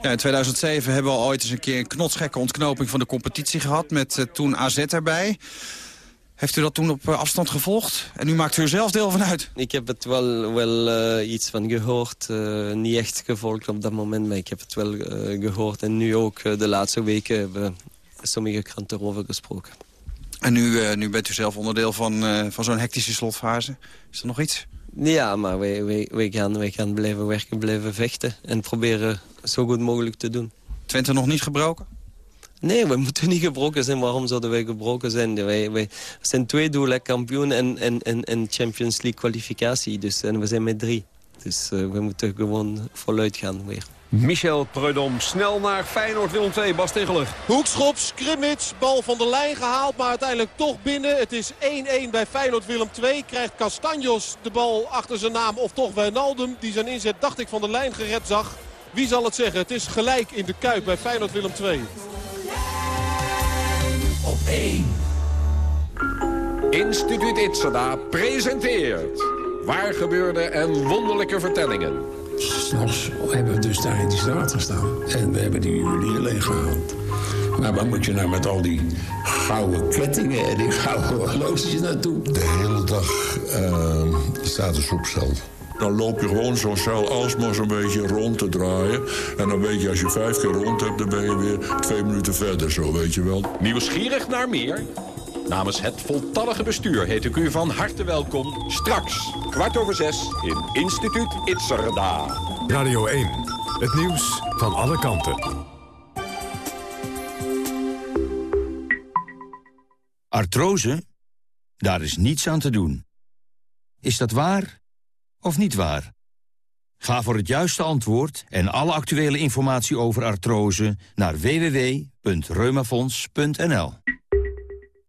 Ja, in 2007 hebben we al ooit eens een keer een knotsgekke ontknoping van de competitie gehad... met uh, toen AZ erbij. Heeft u dat toen op uh, afstand gevolgd? En nu maakt u er zelf deel van uit? Ik heb het wel, wel uh, iets van gehoord. niet echt gevolgd op dat moment, maar ik heb het wel gehoord. En nu ook de laatste weken hebben sommige kranten erover gesproken. En nu, uh, nu bent u zelf onderdeel van, uh, van zo'n hectische slotfase. Is er nog iets? Ja, maar wij, wij, wij, gaan, wij gaan blijven werken, blijven vechten. En proberen zo goed mogelijk te doen. Twente nog niet gebroken? Nee, we moeten niet gebroken zijn. Waarom zouden wij gebroken zijn? Wij, wij zijn twee doelen, kampioen en, en, en, en Champions League kwalificatie. Dus, en we zijn met drie. Dus uh, we moeten gewoon voluit gaan weer. Michel Preudom snel naar Feyenoord Willem 2, Bas Tegeler. Hoekschop, scrimmage, bal van de lijn gehaald, maar uiteindelijk toch binnen. Het is 1-1 bij Feyenoord Willem 2. Krijgt Castanjos de bal achter zijn naam of toch Wijnaldum. Die zijn inzet, dacht ik, van de lijn gered zag. Wie zal het zeggen? Het is gelijk in de Kuip bij Feyenoord Willem 2. Op 1. Instituut Itzada presenteert... Waar gebeurde en wonderlijke vertellingen. S'nachts hebben we dus daar in die straat gestaan. En we hebben die juwelier leeggehaald. Maar waar moet je nou met al die gouden kettingen en die gouden horloges naartoe? De hele dag uh, staat de soepcel. Dan loop je gewoon zo'n cel alsmaar zo'n beetje rond te draaien. En dan weet je, als je vijf keer rond hebt, dan ben je weer twee minuten verder, zo weet je wel. Nieuwsgierig naar meer? Namens het voltallige bestuur heet ik u van harte welkom. Straks, kwart over zes, in Instituut Itzerda. Radio 1, het nieuws van alle kanten. Artrose? Daar is niets aan te doen. Is dat waar of niet waar? Ga voor het juiste antwoord en alle actuele informatie over artrose naar www.reumafonds.nl.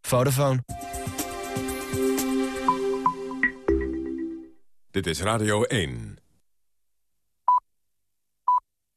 Vodafone. Dit is Radio 1.